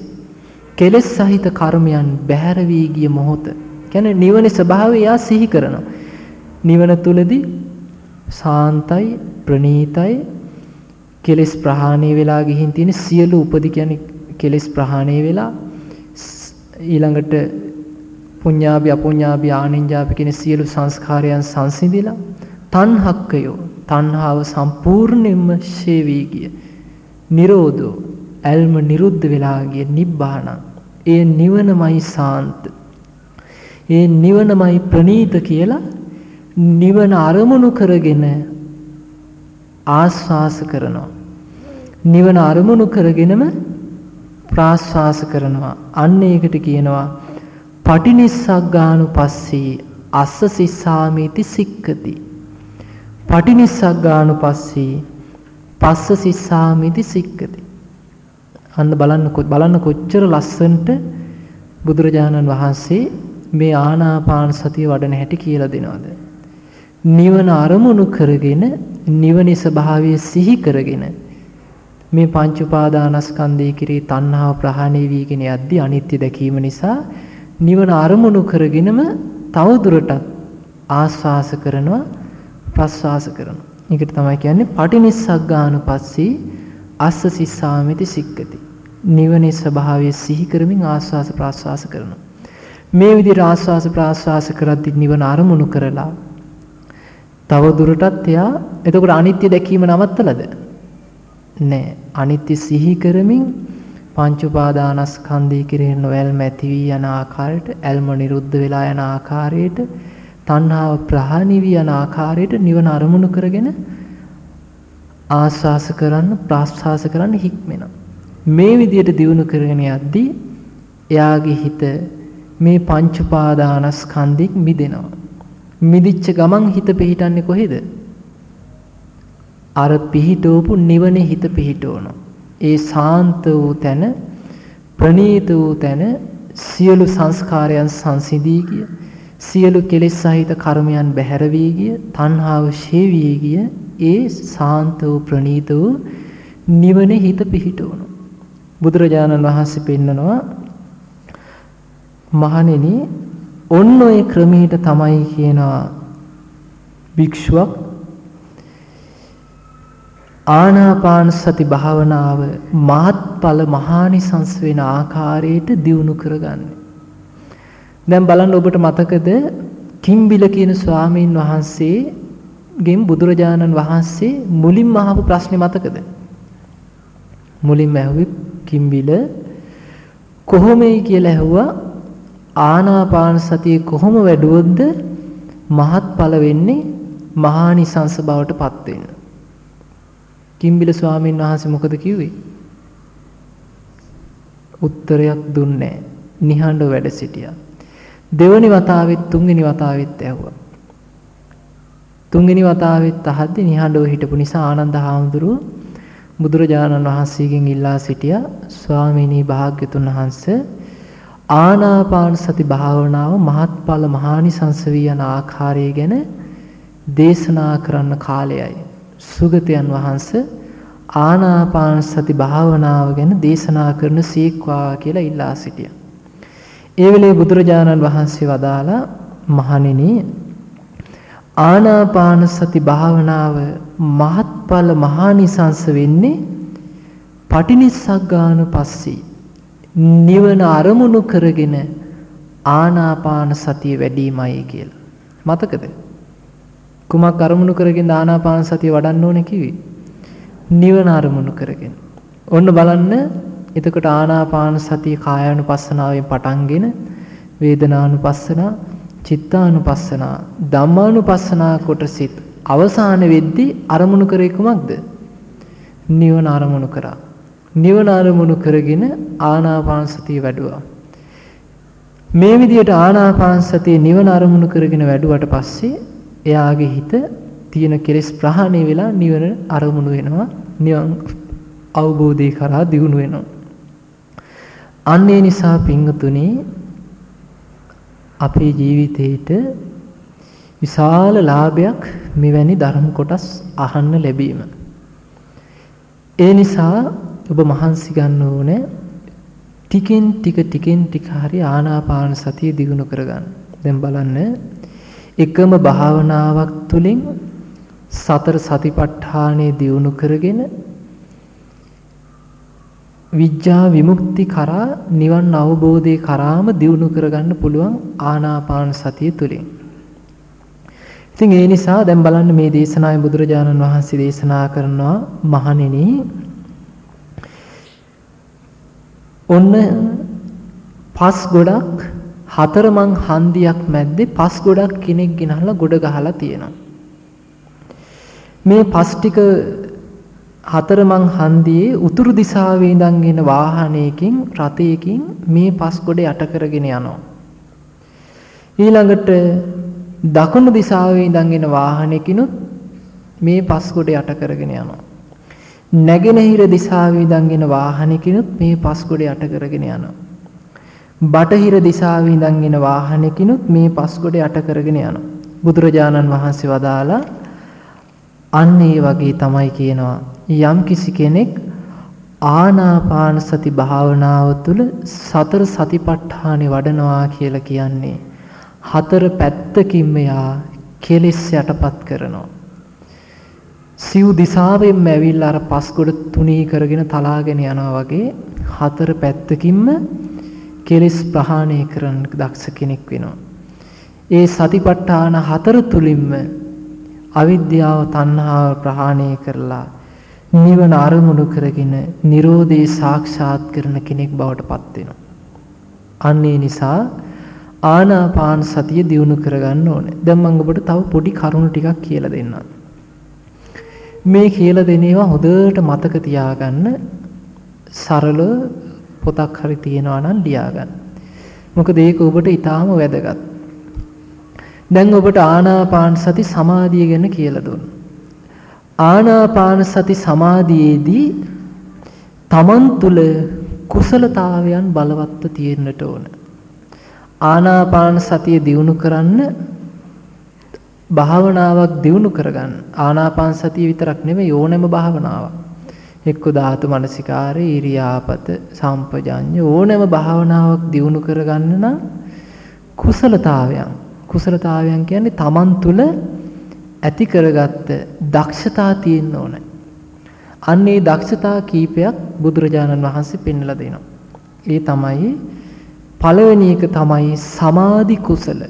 කෙලෙස් සහිත කර්මයන් බැහැර වී ගිය මොහොත. කියන්නේ නිවනේ ස්වභාවය යා සිහි කරනවා. නිවන තුලදී සාන්තයි ප්‍රණීතයි කෙලෙස් ප්‍රහාණය වෙලා ගිහින් තියෙන සියලු උපදි කියන්නේ කෙලෙස් ප්‍රහාණය වෙලා ඊළඟට පුඤ්ඤාභි අපුඤ්ඤාභි ආනින්ජාභි කියන සියලු සංස්කාරයන් සංසිඳිලා තණ්හක්කයෝ තණ්හාව සම්පූර්ණයෙන්ම ෂේවී ගිය නිරෝධෝ ඇල්ම නිරුද්ධ වෙලා ගිය නිබ්බාන ඒ නිවනමයි සාන්ත ඒ නිවනමයි ප්‍රනීත කියලා නිවන අරමුණු කරගෙන ආස්වාස කරනවා නිවන අරමුණු කරගෙනම ප්‍රාශ්වාස කරනවා. අන්න ඒකට කියනවා පටිනිස්සග්ගානුපස්සී අස්ස සිස්සාමීති සික්කති. පටිනිස්සග්ගානුපස්සී පස්ස සිස්සාමීති සික්කති. අන්න බලන්න බලන්න කොච්චර ලස්සනට බුදුරජාණන් වහන්සේ මේ ආනාපාන සතිය වඩන හැටි කියලා දෙනවද? නිවන අරමුණු කරගෙන නිවනේ ස්වභාවය සිහි කරගෙන මේ පංච උපාදානස්කන්ධය කිරී තණ්හාව ප්‍රහාණය වීගෙන යද්දී අනිත්‍ය දැකීම නිසා නිවන අරමුණු කරගෙනම තවදුරටත් ආස්වාස කරනවා ප්‍රස්වාස කරනවා. ඒකට තමයි කියන්නේ පටිනිස්සග්ගානුපස්සී අස්ස සිස්සාමිති සික්කති. නිවනේ ස්වභාවය සිහි කරමින් ආස්වාස ප්‍රාස්වාස කරනවා. මේ විදිහට ආස්වාස ප්‍රාස්වාස කරද්දී නිවන අරමුණු කරලා තව දුරටත් එයා එතකොට අනිත්‍ය දැකීම නවත්තලද? නෑ. අනිත්‍ය සිහි කරමින් පංච උපාදානස්කන්ධය කෙරෙහි නොඇල්ම ඇති වී යන ආකාරයට ඇල්ම නිරුද්ධ වෙලා යන ආකාරයට තණ්හාව ප්‍රහාණි වී යන ආකාරයට නිවන අරමුණු කරගෙන ආස්වාස කරන්න ප්‍රාස්වාස කරන්න හික්මෙනවා. මේ විදිහට දියුණු කරගෙන යද්දී එයාගේ හිත මේ පංච උපාදානස්කන්ධෙක් මිදෙනවා. මිදිච්ච ගමන් හිත පිහිටන්නේ කොහෙද? අර පිහිටවපු නිවනේ හිත පිහිටවනවා. ඒ සාන්ත වූ තැන ප්‍රණීත වූ තැන සියලු සංස්කාරයන් සංසිඳී ගිය සියලු කෙලෙස් සහිත කර්මයන් බැහැර වී ගිය තණ්හාව ෂේවී ගිය ඒ සාන්ත වූ ප්‍රණීත වූ නිවනේ හිත පිහිටවනවා. බුදුරජාණන් වහන්සේ පෙන්නනවා මහණෙනි ඔන්න ඔය ක්‍රමයට තමයි කියනවා භික්ෂුවක් ආනාපාන සති භාවනාව මහත්ඵල මහානිසංස වෙන ආකාරයට දියුණු කරගන්නේ. දැන් බලන්න ඔබට මතකද කිම්බිල කියන ස්වාමීන් වහන්සේගෙන් බුදුරජාණන් වහන්සේ මුලින්ම අහපු ප්‍රශ්නේ මතකද? මුලින්ම ඇහුවේ කිම්බිල කොහොමයි කියලා ඇහුවා ආනාපාන සතිය කොහොම වැඩුවොත්ද මහත්ඵල වෙන්නේ මහානිසංස බවට පත් වෙන්නේ කිම්බිල ස්වාමීන් වහන්සේ මොකද කිව්වේ? උත්තරයක් දුන්නේ නිහඬව වැඩ සිටියා. දෙවනි වතාවෙත් තුන්වෙනි වතාවෙත් ඇහුවා. තුන්වෙනි වතාවෙත් අහද්දි නිහඬව හිටපු නිසා ආනන්ද හාමුදුරුව බුදුරජාණන් වහන්සේගෙන් ඉල්ලා සිටියා ස්වාමීනි භාග්‍යතුන් වහන්සේ ආනාපාන සති භාවනාව මහත්ඵල මහානිසංස වී යන ආකාරය ගැන දේශනා කරන්න කාලයයි සුගතයන් වහන්ස ආනාපාන සති භාවනාව ගැන දේශනා කරන සීක්වා කියලා ඉල්ලා සිටියා. ඒ වෙලේ බුදුරජාණන් වහන්සේ වදාලා මහණෙනි ආනාපාන සති භාවනාව මහත්ඵල මහානිසංස වෙන්නේ පටිනිස්සග්ගානුපස්සී නිවන අරමුණු කරගෙන ආනාපාන සතිය වැඩිමයි කියලා. මතකද? කුමක් අරමුණු කරගෙන ආනාපාන සතිය වඩන්න ඕනේ කිව්වේ? නිවන අරමුණු කරගෙන. ඔන්න බලන්න එතකොට ආනාපාන සතිය කායානුපස්සනාවෙන් පටන්ගෙන වේදනානුපස්සනා, චිත්තානුපස්සනා, ධම්මානුපස්සනා කොටසිට අවසාන වෙද්දී අරමුණු කරේ කුමක්ද? නිවන අරමුණු කරා. නිවන අරමුණු කරගෙන ආනාපාන සතිය වැඩුවා. මේ විදිහට ආනාපාන සතිය නිවන අරමුණු කරගෙන වැඩුවට පස්සේ එයාගේ හිත තියෙන කෙලෙස් ප්‍රහාණය වෙලා නිවන අරමුණු වෙනවා. නිවන් අවබෝධය කරා දියුණු වෙනවා. අන්න ඒ නිසා පිංගතුනි අපේ ජීවිතේට විශාල ලාභයක් මෙවැනි ධර්ම කොටස් අහන්න ලැබීම. ඒ නිසා ඔබ මහන්සි ගන්න ඕනේ ටිකෙන් ටික ටිකෙන් ටික හරි ආනාපාන සතිය දිනු කරගන්න. දැන් බලන්න එකම භාවනාවක් තුළින් සතර සතිපට්ඨානෙ දියුණු කරගෙන විඥා විමුක්ති කරා නිවන් අවබෝධය කරාම දියුණු කරගන්න පුළුවන් ආනාපාන සතිය තුළින්. ඉතින් ඒ නිසා දැන් බලන්න මේ දේශනාවේ බුදුරජාණන් වහන්සේ දේශනා කරනවා මහණෙනි ඔන්න පස් ගොඩක් හතරමං හන්දියක් මැද්දේ පස් ගොඩක් කෙනෙක් ගෙනහලා ගොඩ ගහලා තියෙනවා. මේ පස් ටික හතරමං හන්දියේ උතුරු දිශාවේ ඉඳන් එන වාහනයකින් රථයකින් මේ පස් ගොඩ යට කරගෙන යනවා. ඊළඟට දකුණු දිශාවේ ඉඳන් එන වාහනයකිනුත් මේ පස් ගොඩ යට කරගෙන යනවා. නැගෙනහිර දිශාවේ ඉඳන් එන වාහනයකිනුත් මේ පස් ගොඩ යට කරගෙන යනවා. බටහිර දිශාවේ ඉඳන් එන වාහනයකිනුත් මේ පස් ගොඩ යට කරගෙන යනවා. බුදුරජාණන් වහන්සේ වදාලා අන්න ඒ වගේ තමයි කියනවා යම් කිසි කෙනෙක් ආනාපාන සති භාවනාව තුළ සතර සතිපට්ඨානෙ වඩනවා කියලා කියන්නේ හතර පැත්තකින්ම යා කෙලෙස් යටපත් කරනවා. සිව් දිසාවෙන්ම ඇවිල්ලා අර පස්කොඩ තුනී කරගෙන තලාගෙන යනවා වගේ හතර පැත්තකින්ම කෙලෙස් ප්‍රහාණය කරන්න දක්ෂ කෙනෙක් වෙනවා. ඒ සතිපට්ඨාන හතර තුලින්ම අවිද්‍යාව තණ්හාව ප්‍රහාණය කරලා නිවන අරමුණු කරගෙන Nirodhe සාක්ෂාත් කරන කෙනෙක් බවට පත් වෙනවා. අන්න ඒ නිසා ආනාපාන සතිය දියුණු කරගන්න ඕනේ. දැන් මම ඔබට තව පොඩි කරුණු ටිකක් කියලා දෙන්නම්. මේ කියලා දෙන ඒවා හොඳට මතක තියාගන්න සරල පොතක් හරි තියෙනවා නම් ලියාගන්න. මොකද ඒක ඔබට ඊටාම වැදගත්. දැන් ඔබට ආනාපාන සති සමාධිය ගැන කියලා දුන්නා. ආනාපාන සති සමාධියේදී තමන් තුළ කුසලතාවයන් බලවත්ව තියෙන්නට ඕන. ආනාපාන සතිය දියුණු කරන්න භාවනාවක් දියුණු කරගන්න. ආනාපාන සතිය විතරක් නෙමෙයි ඕනෑම භාවනාවක්. එක්ක ධාතු මනසිකාරේ ඉරියාපත සම්පජඤ්ඤ ඕනෑම භාවනාවක් දියුණු කරගන්න නම් කුසලතාවයන් කුසලතාවයන් කියන්නේ තමන් තුළ ඇති කරගත්ත දක්ෂතා තියෙන්න ඕනේ. අන්න ඒ දක්ෂතා කීපයක් බුදුරජාණන් වහන්සේ පෙන්වලා දෙනවා. ඒ තමයි පළවෙනි එක තමයි සමාධි කුසල.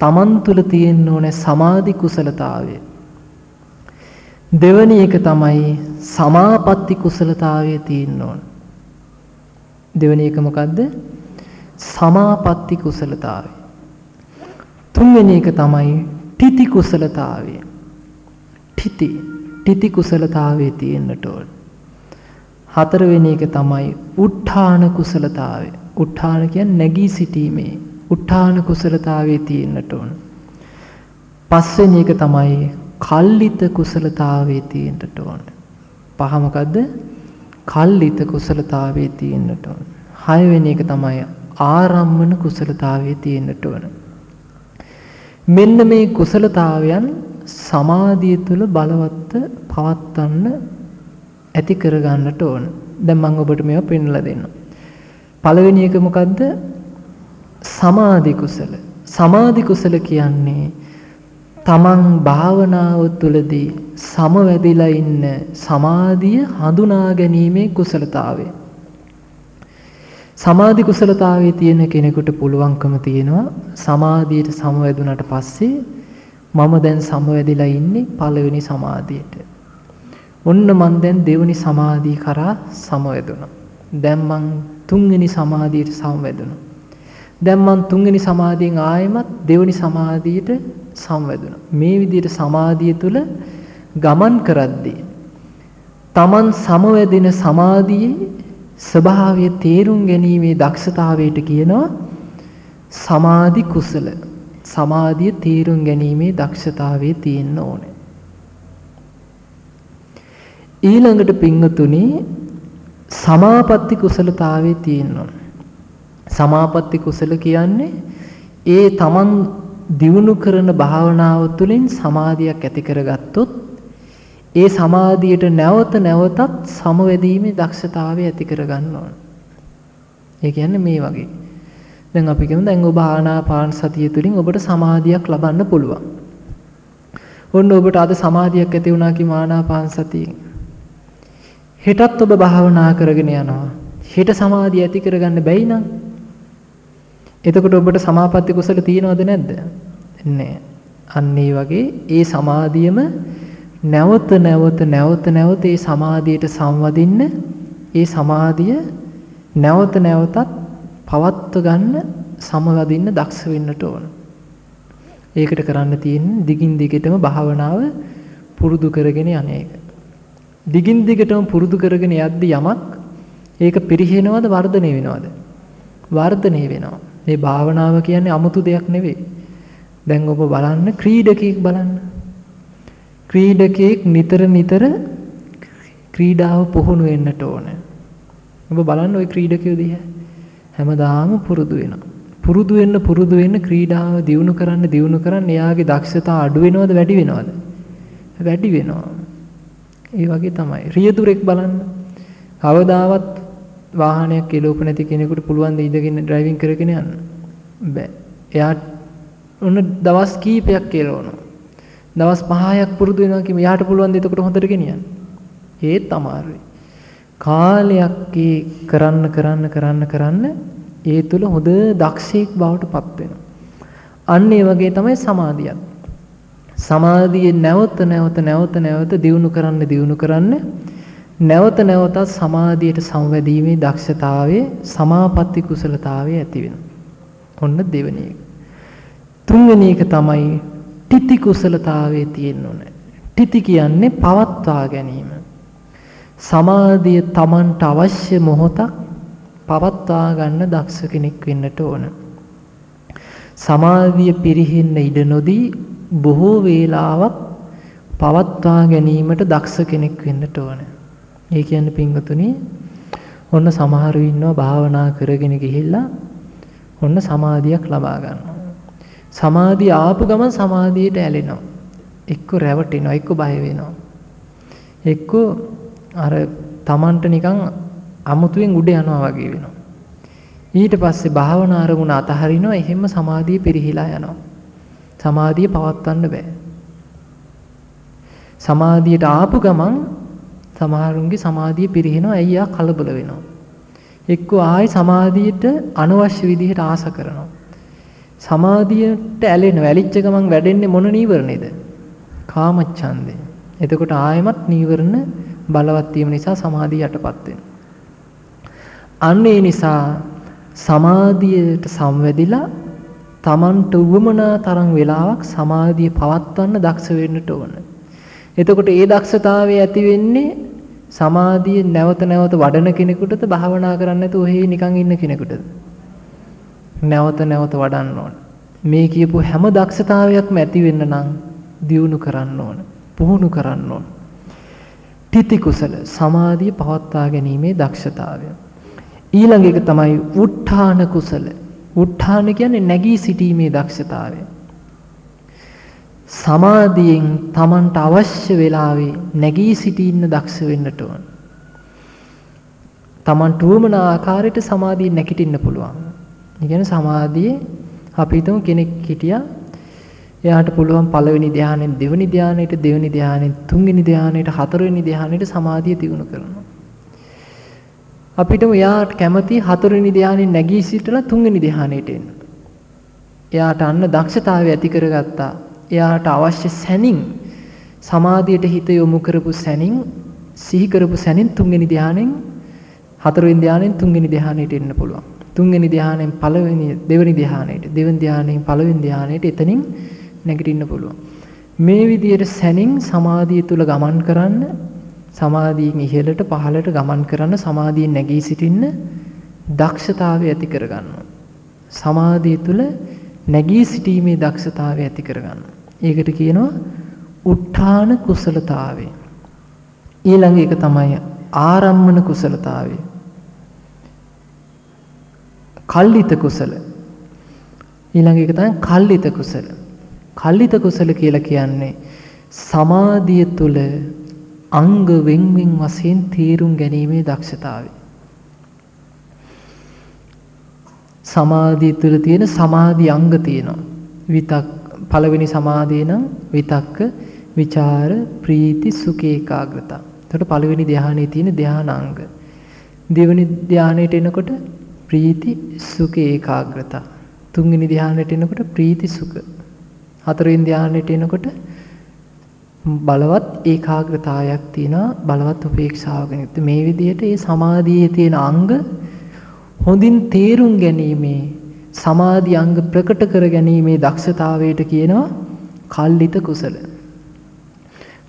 තමන් තුළ තියෙන්න ඕනේ සමාධි කුසලතාවය. දෙවැනි එක තමයි සමාපatti කුසලතාවය තියෙන්න ඕන. දෙවැනි එක මොකද්ද? සමාපatti කුසලතාවය. තුන්වෙනි එක තමයි තිති කුසලතාවය. තිති තිති කුසලතාවයේ තියෙන්නට ඕන. හතරවෙනි එක තමයි උත්ථාන කුසලතාවය. උත්ථාන කියන්නේ නැගී සිටීමේ උත්ථාන කුසලතාවයේ තියෙන්නට ඕන. පස්වෙනි එක තමයි කල්ලිත කුසලතාවයේ තියෙන්නට ඕන. පහ මොකද්ද? කල්ලිත කුසලතාවයේ තියෙන්නට ඕන. හයවෙනි එක තමයි ආරම්මන කුසලතාවයේ තියෙන්නට ඕන. මෙන්න මේ කුසලතාවයන් සමාධිය තුළ බලවත්ව පවත්වන්න ඇති කරගන්නට ඕන. දැන් මම ඔබට මේවා පෙන්වලා දෙන්නම්. පළවෙනි එක මොකද්ද? සමාධි කුසල. සමාධි කුසල කියන්නේ තමන් භාවනාව තුළදී සමවැදිලා ඉන්න සමාධිය හඳුනා ගැනීමේ කුසලතාවය. සමාධි කුසලතාවයේ තියෙන කෙනෙකුට පුළුවන්කම තියෙනවා සමාධියට සමවැදුනට පස්සේ මම දැන් සමවැදිලා ඉන්නේ පළවෙනි සමාධියට. ඔන්න මං දැන් දෙවෙනි සමාධිය කරා සමවැදුණා. දැන් මං තුන්වෙනි සමාධියට සමවැදුණා. දැන් මං තුන්වෙනි සමාධියෙන් ආයෙමත් දෙවෙනි සමාධියට සමවැදුණා. මේ විදිහට සමාධිය තුල ගමන් කරද්දී තමන් සමවැදෙන සමාධියේ ස්වභාවය තේරුම් ගැනීමේ දක්ෂතාවයට කියනවා සමාධි කුසල. සමාධිය තේරුම් ගැනීමේ දක්ෂතාවයේ තියෙන්න ඕනේ. ඊළඟට පිංගතුනි සමාපatti කුසලතාවයේ තියෙනවා. සමාපatti කුසල කියන්නේ ඒ තමන් දියුණු කරන භාවනාව තුළින් සමාධියක් ඇති කරගත්තොත් ඒ සමාධියට නැවත නැවතත් සමවැදීමේ දක්ෂතාවය ඇති කරගන්න ඕන. ඒ කියන්නේ මේ වගේ. දැන් අපි කියමු දැන් ඔබ ආනාපාන සතිය තුළින් ඔබට සමාධියක් ලබන්න පුළුවන්. ඔන්න ඔබට අද සමාධියක් ඇති වුණා කි ආනාපාන සතියෙන්. හෙටත් ඔබ භාවනා කරගෙන යනවා. හෙට සමාධිය ඇති කරගන්න බැයි නම් එතකොට ඔබට සමාපatti කුසල තියෙනවද නැද්ද? නැහැ. අන්න ඒ වගේ ඒ සමාධියම නැවත නැවත නැවත නැවත ඒ සමාධියට සංවදින්න ඒ සමාධිය නැවත නැවතත් පවත්ව ගන්න සමවදින්න දක්ෂ වෙන්නට ඕන. ඒකට කරන්න තියෙන්නේ දිගින් දිගටම භාවනාව පුරුදු කරගෙන යන එක. දිගින් දිගටම පුරුදු කරගෙන යද්දි යමක් ඒක පිරිහෙනවද වර්ධනය වෙනවද? වර්ධනය වෙනවා. මේ භාවනාව කියන්නේ 아무තු දෙයක් නෙවෙයි. දැන් ඔබ බලන්න ක්‍රීඩකයෙක් බලන්න. ක්‍රීඩකයෙක් නිතර නිතර ක්‍රීඩාව පුහුණු වෙන්නට ඕන. ඔබ බලන්න ওই ක්‍රීඩකයෝ දිහා හැමදාම පුරුදු වෙනවා. පුරුදු වෙන්න පුරුදු වෙන්න ක්‍රීඩාව දියුණු කරන්න දියුණු කරන්න එයාගේ දක්ෂතා අඩු වෙනවද වැඩි වෙනවද? වැඩි වෙනවා. ඒ වගේ තමයි. රියදුරෙක් බලන්න. කවදාවත් වාහනයක් කෙලවපු නැති කෙනෙකුට පුළුවන් ද ඉඳගෙන ඩ්‍රයිවිං කරගෙන යන්න? බෑ. එයා ඔන්න දවස් කීපයක් කෙලවනවා. දවස් 5ක් පුරුදු වෙනවා කිම යාට පුළුවන් ද එතකොට හොඳට ගෙනියන්න. ඒත් අමාරුයි. කාලයක් ඒ කරන්න කරන්න කරන්න කරන්න ඒ තුල හොඳ දක්ෂයෙක් බවට පත් වෙනවා. අන්න ඒ වගේ තමයි සමාධියත්. සමාධිය නැවත නැවත නැවත නැවත දියුණු කරන්න දියුණු කරන්න නැවත නැවතත් සමාධියට සංවැදීමේ දක්ෂතාවයේ සමාපatti කුසලතාවය ඇති වෙනවා. ඔන්න දෙවෙනි එක. තුන්වෙනි එක තමයි තිති කුසලතාවයේ තියෙන්න ඕනේ. තිති කියන්නේ පවත්වා ගැනීම. සමාධිය Tamanට අවශ්‍ය මොහොතක් පවත්වා ගන්න දක්ෂ කෙනෙක් වෙන්නට ඕන. සමාධිය පිරිහෙන්න ඉඩ නොදී බොහෝ වේලාවක් පවත්වා ගැනීමට දක්ෂ කෙනෙක් වෙන්නට ඕන. ඒ කියන්නේ පින්වතුනි ඔන්න සමහරු ඉන්නවා භාවනා කරගෙන ගිහිල්ලා ඔන්න සමාධියක් ලබා ගන්නවා. සමාධිය ආපු ගමන් සමාධියට ඇලෙනවා. එක්ක රැවටෙනවා, එක්ක බය වෙනවා. එක්ක අර Tamanට නිකන් අමුතුවෙන් උඩ යනවා වගේ වෙනවා. ඊට පස්සේ භාවනා අරමුණ අතහරිනවා එහෙම සමාධිය පිරිහිලා යනවා. සමාධිය පවත්වන්න බෑ. සමාධියට ආපු ගමන් සමහරුන්ගේ සමාධිය පිරිහෙනවා අයියා කලබල වෙනවා. එක්ක ආයි සමාධියට අනවශ්‍ය විදිහට ආස කරනවා. සමාධියට ඇලෙන වැලිච්ච ගමන් වැඩෙන්නේ මොන නීවරණේද? කාමච්ඡන්දේ. එතකොට ආයමත් නීවරණ බලවත් වීම නිසා සමාධිය යටපත් වෙනවා. අන්න ඒ නිසා සමාධියට සම්වැදිලා Tamanට උවමනා තරම් වෙලාවක් සමාධිය පවත්වන්න දක්ෂ වෙන්නට ඕන. එතකොට ඒ දක්ෂතාවය ඇති වෙන්නේ සමාධිය නැවත නැවත වඩන කෙනෙකුටද භාවනා කරන්න නැතුව ඔහේ නිකන් ඉන්න කෙනෙකුටද? නැවත නැවත වඩන්න ඕන. මේ කියපු හැම දක්ෂතාවයක්ම ඇති වෙන්න නම් දියුණු කරන්න ඕන. පුහුණු කරන්න ඕන. තිති කුසල සමාධිය පවත්වා ගැනීමේ දක්ෂතාවය. ඊළඟ එක තමයි උත්ථාන කුසල. උත්ථාන කියන්නේ නැගී සිටීමේ දක්ෂතාවය. සමාධියෙන් Tamanට අවශ්‍ය වෙලාවේ නැගී සිටින්න දක්ෂ වෙන්නට ඕන. Tamanට උවමන ආකාරයට සමාධිය නැගිටින්න පුළුවන්. ඒ කියන්නේ සමාධියේ අපි හිතමු කෙනෙක් හිටියා එයාට පුළුවන් පළවෙනි ධානයෙන් දෙවෙනි ධානයට දෙවෙනි ධානයෙන් තුන්වෙනි ධානයට හතරවෙනි ධානයට සමාධිය දියුණු කරනවා. අපිටම එයාට කැමති හතරවෙනි ධානයෙන් නැගී සිටලා තුන්වෙනි ධානයට එන්න. එයාට අන්න දක්ෂතාවය ඇති කරගත්තා. එයාට අවශ්‍ය සැනින් සමාධියට හිත යොමු කරපු සැනින් සිහි කරපු සැනින් තුන්වෙනි ධානයෙන් හතරවෙනි ධානයෙන් තුන්වෙනි ධානයට එන්න පුළුවන්. තුන්වෙනි ධානයෙන් පළවෙනි දෙවෙනි ධානයට දෙවෙනි ධානයෙන් පළවෙනි ධානයට එතනින් නැගිටින්න පුළුවන්. මේ විදිහට සැනින් සමාධිය තුල ගමන් කරන්න සමාධියෙන් ඉහළට පහළට ගමන් කරන්න සමාධියෙන් නැගී සිටින්න දක්ෂතාවය ඇති කරගන්නවා. සමාධිය තුළ නැගී සිටීමේ දක්ෂතාවය ඇති කරගන්න. ඒකට කියනවා උත්ථාන කුසලතාවය. ඊළඟ එක තමයි ආරම්මන කුසලතාවය. කල්ලිත කුසල. ඊළඟ එක තමයි කල්ලිත කුසල. කල්ලිත කුසල කියලා කියන්නේ සමාධිය තුළ අංග වෙන්වෙන් වශයෙන් තේරුම් ගැනීමේ දක්ෂතාවය. සමාධිය තුළ තියෙන සමාධි අංග තියෙනවා. විතක් පළවෙනි සමාධිය නම් විතක්ක, ਵਿਚාර, ප්‍රීති, සුඛ ඒකාග්‍රතාව. එතකොට පළවෙනි ධානයේ තියෙන ධානාංග. දෙවෙනි ධානයට එනකොට ප්‍රීති, සුඛ ඒකාග්‍රතාව. තුන්වෙනි ධානයට එනකොට ප්‍රීති සුඛ. හතරවෙනි ධානයට එනකොට බලවත් ඒකාග්‍රතාවයක් තියෙනවා බලවත් උපේක්ෂාවක මේ විදිහට මේ සමාධියේ තියෙන අංග හොඳින් තේරුම් ගැනීමේ සමාධි අංග ප්‍රකට කර ගැනීමේ දක්ෂතාවයට කියනවා කල්ලිත කුසල.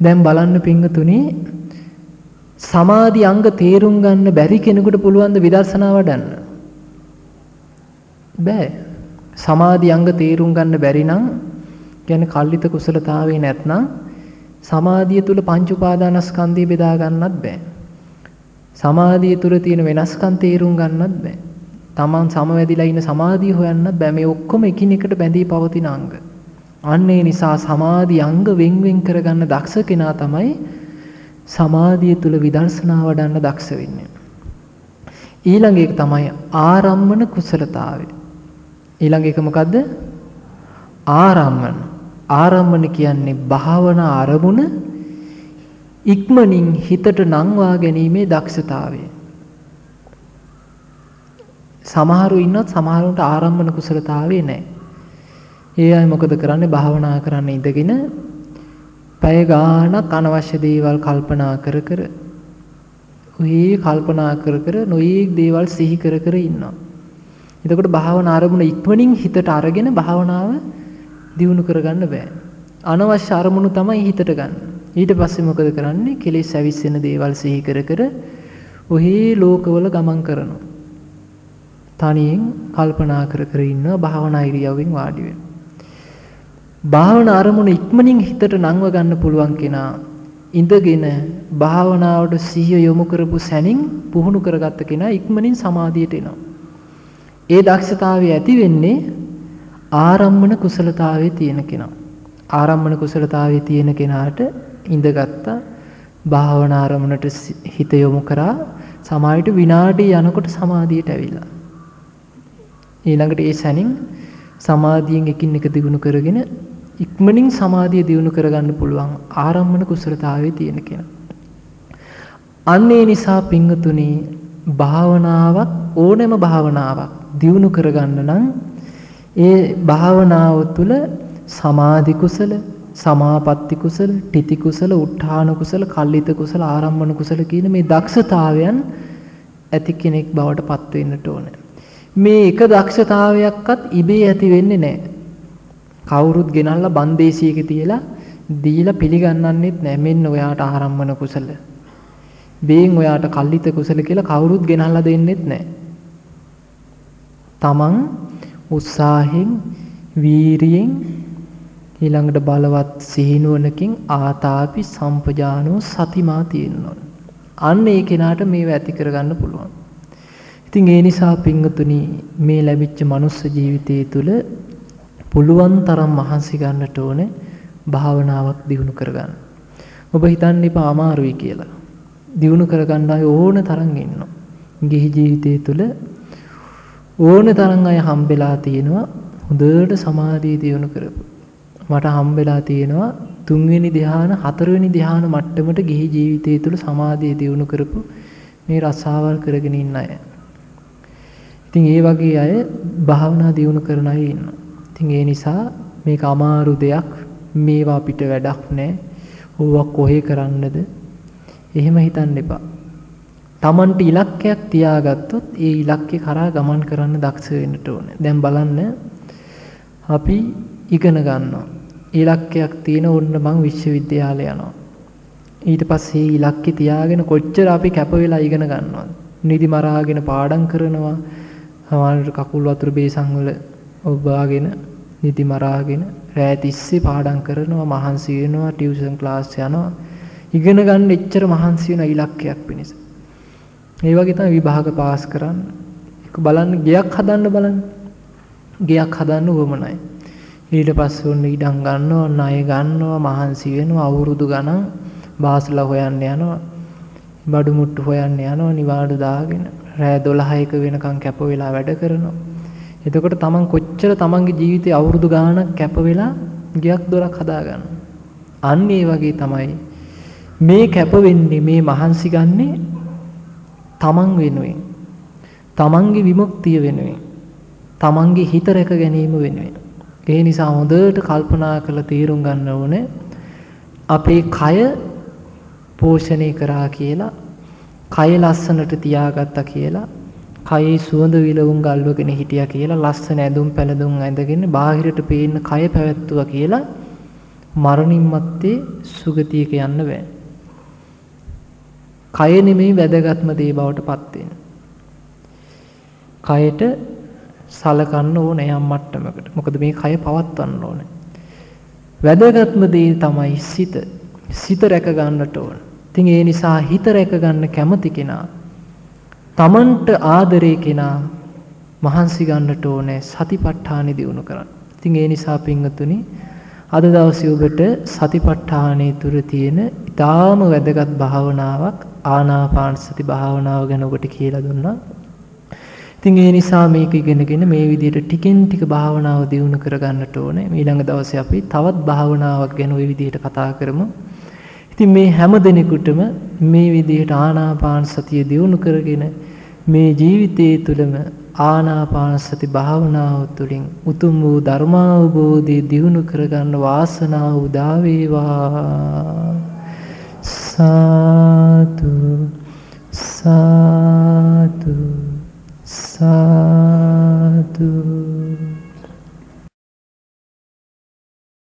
දැන් බලන්න පිංගතුනි සමාධි අංග තේරුම් ගන්න බැරි කෙනෙකුට පුළුවන් ද විදර්ශනා වඩන්න? බෑ. සමාධි අංග තේරුම් ගන්න බැරි නම් කියන්නේ කල්ලිත කුසලතාවේ නැත්නම් සමාධිය තුල පංච උපාදානස්කන්ධය බෙදා ගන්නත් බෑ. සමාධිය තුළ තියෙන වෙනස්කම් තේරුම් ගන්නත් බෑ. Taman සමවැදිලා ඉන්න සමාධිය හොයන්නත් බෑ. මේ ඔක්කොම එකිනෙකට බැඳී පවතින අංග. අන්න ඒ නිසා සමාධි අංග වෙන් වෙන් කරගන්න දක්ෂ කෙනා තමයි සමාධිය තුළ විදර්ශනා වඩන්න දක්ෂ වෙන්නේ. ඊළඟ එක තමයි ආරම්මන කුසලතාවය. ඊළඟ එක මොකද්ද? ආරම්මන. ආරම්මන කියන්නේ භාවනා අරමුණ ඉක්මනින් හිතට නංවා ගැනීමේ දක්ෂතාවය. සමහරු ඉන්නත් සමහරුන්ට ආරම්භන කුසලතාවේ නැහැ. ඒ අය මොකද කරන්නේ භාවනා කරන්න ඉඳගෙන පැය ගාණක් අනවශ්‍ය දේවල් කල්පනා කර කර ඔහි කල්පනා කර කර නොයේක් දේවල් සිහි කර කර ඉන්නවා. එතකොට භාවනා අරමුණ ඉක්මනින් හිතට අරගෙන භාවනාව දියුණු කරගන්න බෑ. අනවශ්‍ය අරමුණු තමයි හිතට ගන්න. ඊට පස්සේ මොකද කරන්නේ? කෙලෙස් ඇවිස්සෙන දේවල් සිහි කර කර ඔහේ ලෝකවල ගමන් කරනවා. තනියෙන් කල්පනා කර කර ඉන්නවා භාවනා ඉරියව්වෙන් වාඩි වෙනවා. භාවනා අරමුණ ඉක්මනින් හිතට නංව ගන්න පුළුවන් කෙනා ඉඳගෙන භාවනාවට සිහිය යොමු කරපු සැනින් පුහුණු කරගත්ත කෙනා ඉක්මනින් සමාධියට එනවා. ඒ දක්ෂතාවය ඇති වෙන්නේ ආරම්මන කුසලතාවයේ තියෙන කෙනා. ආරම්මන කුසලතාවයේ තියෙන කෙනාට ඉඳගත්තා භාවනා අරමුණට හිත යොමු කරා සමාහිත විනාඩි යනකොට සමාධියට ඇවිල්ලා ඊළඟට ඒ සැනින් සමාධියෙන් එකින් එක දිනු කරගෙන ඉක්මනින් සමාධිය දිනු කරගන්න පුළුවන් ආරම්මන කුසලතාවයේ තියෙන කෙනා. අන්න ඒ නිසා පිංගතුනි භාවනාවක් ඕනෑම භාවනාවක් දියුණු කරගන්න නම් ඒ භාවනාව තුළ සමාධි කුසල සමාපatti කුසල, තිති කුසල, උත්හාන කුසල, කල්ලිත කුසල, ආරම්මන කුසල කියන මේ දක්ෂතාවයන් ඇති කෙනෙක් බවට පත් වෙන්නට ඕනේ. මේ එක දක්ෂතාවයක්වත් ඉබේ ඇති වෙන්නේ නැහැ. කවුරුත් ගෙනල්ලා බන්දේසියක තියලා දීලා පිළිගන්නන්නෙත් නැහැ. මෙන්න ඔයාට ආරම්මන කුසල. බේන් ඔයාට කල්ලිත කුසල කියලා කවුරුත් ගෙනල්ලා දෙන්නෙත් නැහැ. තමන් උත්සාහෙන් වීරියෙන් ඊළඟට බලවත් සිහිනුවණකින් ආතාපි සම්පජානෝ සතිමා තියෙනවා. අන්න ඒ කෙනාට මේව ඇති කරගන්න පුළුවන්. ඉතින් ඒ නිසා පින්වතුනි මේ ලැබිච්ච මනුස්ස ජීවිතය තුළ පුළුවන් තරම් මහන්සි ගන්නට ඕනේ භාවනාවක් දියුණු කරගන්න. ඔබ හිතන්න එපා අමාරුයි කියලා. දියුණු කරගන්න අය ඕන තරම් ඉන්නවා. ගිහි ජීවිතය තුළ ඕන තරම් අය හම්බෙලා තියෙනවා හොඳට සමාධිය දියුණු කරපු. මට හම්බෙලා තියෙනවා තුන්වෙනි ධ්‍යාන හතරවෙනි ධ්‍යාන මට්ටමට ගිහි ජීවිතය තුළ සමාධිය දියුණු කරපු මේ රස්සාවල් කරගෙන ඉන්න අය. ඉතින් ඒ වගේ අය භාවනා දියුණු කරන අය ඉන්නවා. ඉතින් ඒ නිසා මේක අමාරු දෙයක් මේවා අපිට වැඩක් නැහැ. ඕවා කොහේ කරන්නද? එහෙම හිතන්න එපා. Tamanට ඉලක්කයක් තියාගත්තොත් ඒ ඉලක්කේ කරා ගමන් කරන්න දක්ෂ වෙන්න ඕනේ. දැන් බලන්න අපි ඉගෙන ගන්නවා. ඉලක්කයක් තියෙන ඕන්න මං විශ්වවිද්‍යාලය යනවා. ඊට පස්සේ ඉලක්කේ තියාගෙන කොච්චර අපි කැප වෙලා ඉගෙන ගන්නවද? නිදි මරාගෙන පාඩම් කරනවා. සමහරවිට කකුල් වතුර බේසන් වල ඔබාගෙන නිදි මරාගෙන රෑ තිස්සේ පාඩම් කරනවා, මහන්සි වෙනවා, ටියුෂන් ක්ලාස් යනවා. ඉගෙන ගන්න එච්චර මහන්සි වෙන ඉලක්කයක් පිණිස. ඒ වගේ තමයි විභාග පාස් කරන්න. ඒක බලන්න ගයක් හදන්න බලන්න. ගයක් හදන්න උවමනයි. ඊට පස්සේ ඔන්න ඉඩම් ගන්නවා, ණය ගන්නවා, මහන්සි වෙනවා, අවුරුදු ගණන් බාසලා හොයන්න යනවා. බඩු මුට්ටු හොයන්න යනවා, නිවාඩු දාගෙන රෑ 12ක වෙනකන් කැප වෙලා වැඩ කරනවා. එතකොට තමන් කොච්චර තමන්ගේ ජීවිතේ අවුරුදු ගාණක් කැප වෙලා ගියක් දොරක් හදාගන්න. අන්න ඒ වගේ තමයි මේ කැප වෙන්නේ මේ මහන්සි ගන්නේ තමන් වෙනුවෙන්. තමන්ගේ විමුක්තිය වෙනුවෙන්. තමන්ගේ හිත රැක ගැනීම වෙනුවෙන්. ඒ නිසා හොඳට කල්පනා කරලා තීරුම් ගන්න ඕනේ අපේ කය පෝෂණය කරා කියලා කය ලස්සනට තියාගත්තා කියලා කයේ සුවඳ විලවුන් ගල්වගෙන හිටියා කියලා ලස්සන ඇඳුම් පැළඳුම් ඇඳගෙන බාහිරට පේන්න කය පැවැත්තුවා කියලා මරණින් මත්තේ සුගතියක යන්න බෑ. කය නෙමෙයි වැදගත්ම දේ බවට පත් වෙන. කයට සලකන්න ඕනේ යම් මට්ටමකට. මොකද මේ කය පවත්වන්න ඕනේ. වැදගත්ම දේ තමයි සිත. සිත රැක ගන්නට ඕන. ඉතින් ඒ නිසා හිත රැක ගන්න කැමති කෙනා තමන්ට ආදරේ කෙනා මහන්සි ගන්නට ඕනේ සතිපට්ඨානෙ දිනු කරන්න. ඉතින් ඒ නිසා පින්වතුනි අද දවසේ ඔබට සතිපට්ඨානෙ තුර තියෙන ඊටාම වැදගත් භාවනාවක් ආනාපාන සති භාවනාව ගැන ඔබට කියලා දුන්නා. ඉතින් ඒ නිසා මේක ඉගෙනගෙන මේ විදිහට ටිකෙන් ටික භාවනාව දියුණු කරගන්නට ඕනේ. ඊළඟ දවසේ අපි තවත් භාවනාවක් ගැන ওই විදිහට කතා කරමු. ඉතින් මේ හැම දිනෙකටම මේ විදිහට ආනාපාන සතිය දියුණු කරගෙන මේ ජීවිතයේ තුලම ආනාපානසති භාවනාව තුළින් උතුම් වූ ධර්මාවබෝධය දියුණු කරගන්න වාසනාව උදා වේවා. සාදු සාදු සාදු.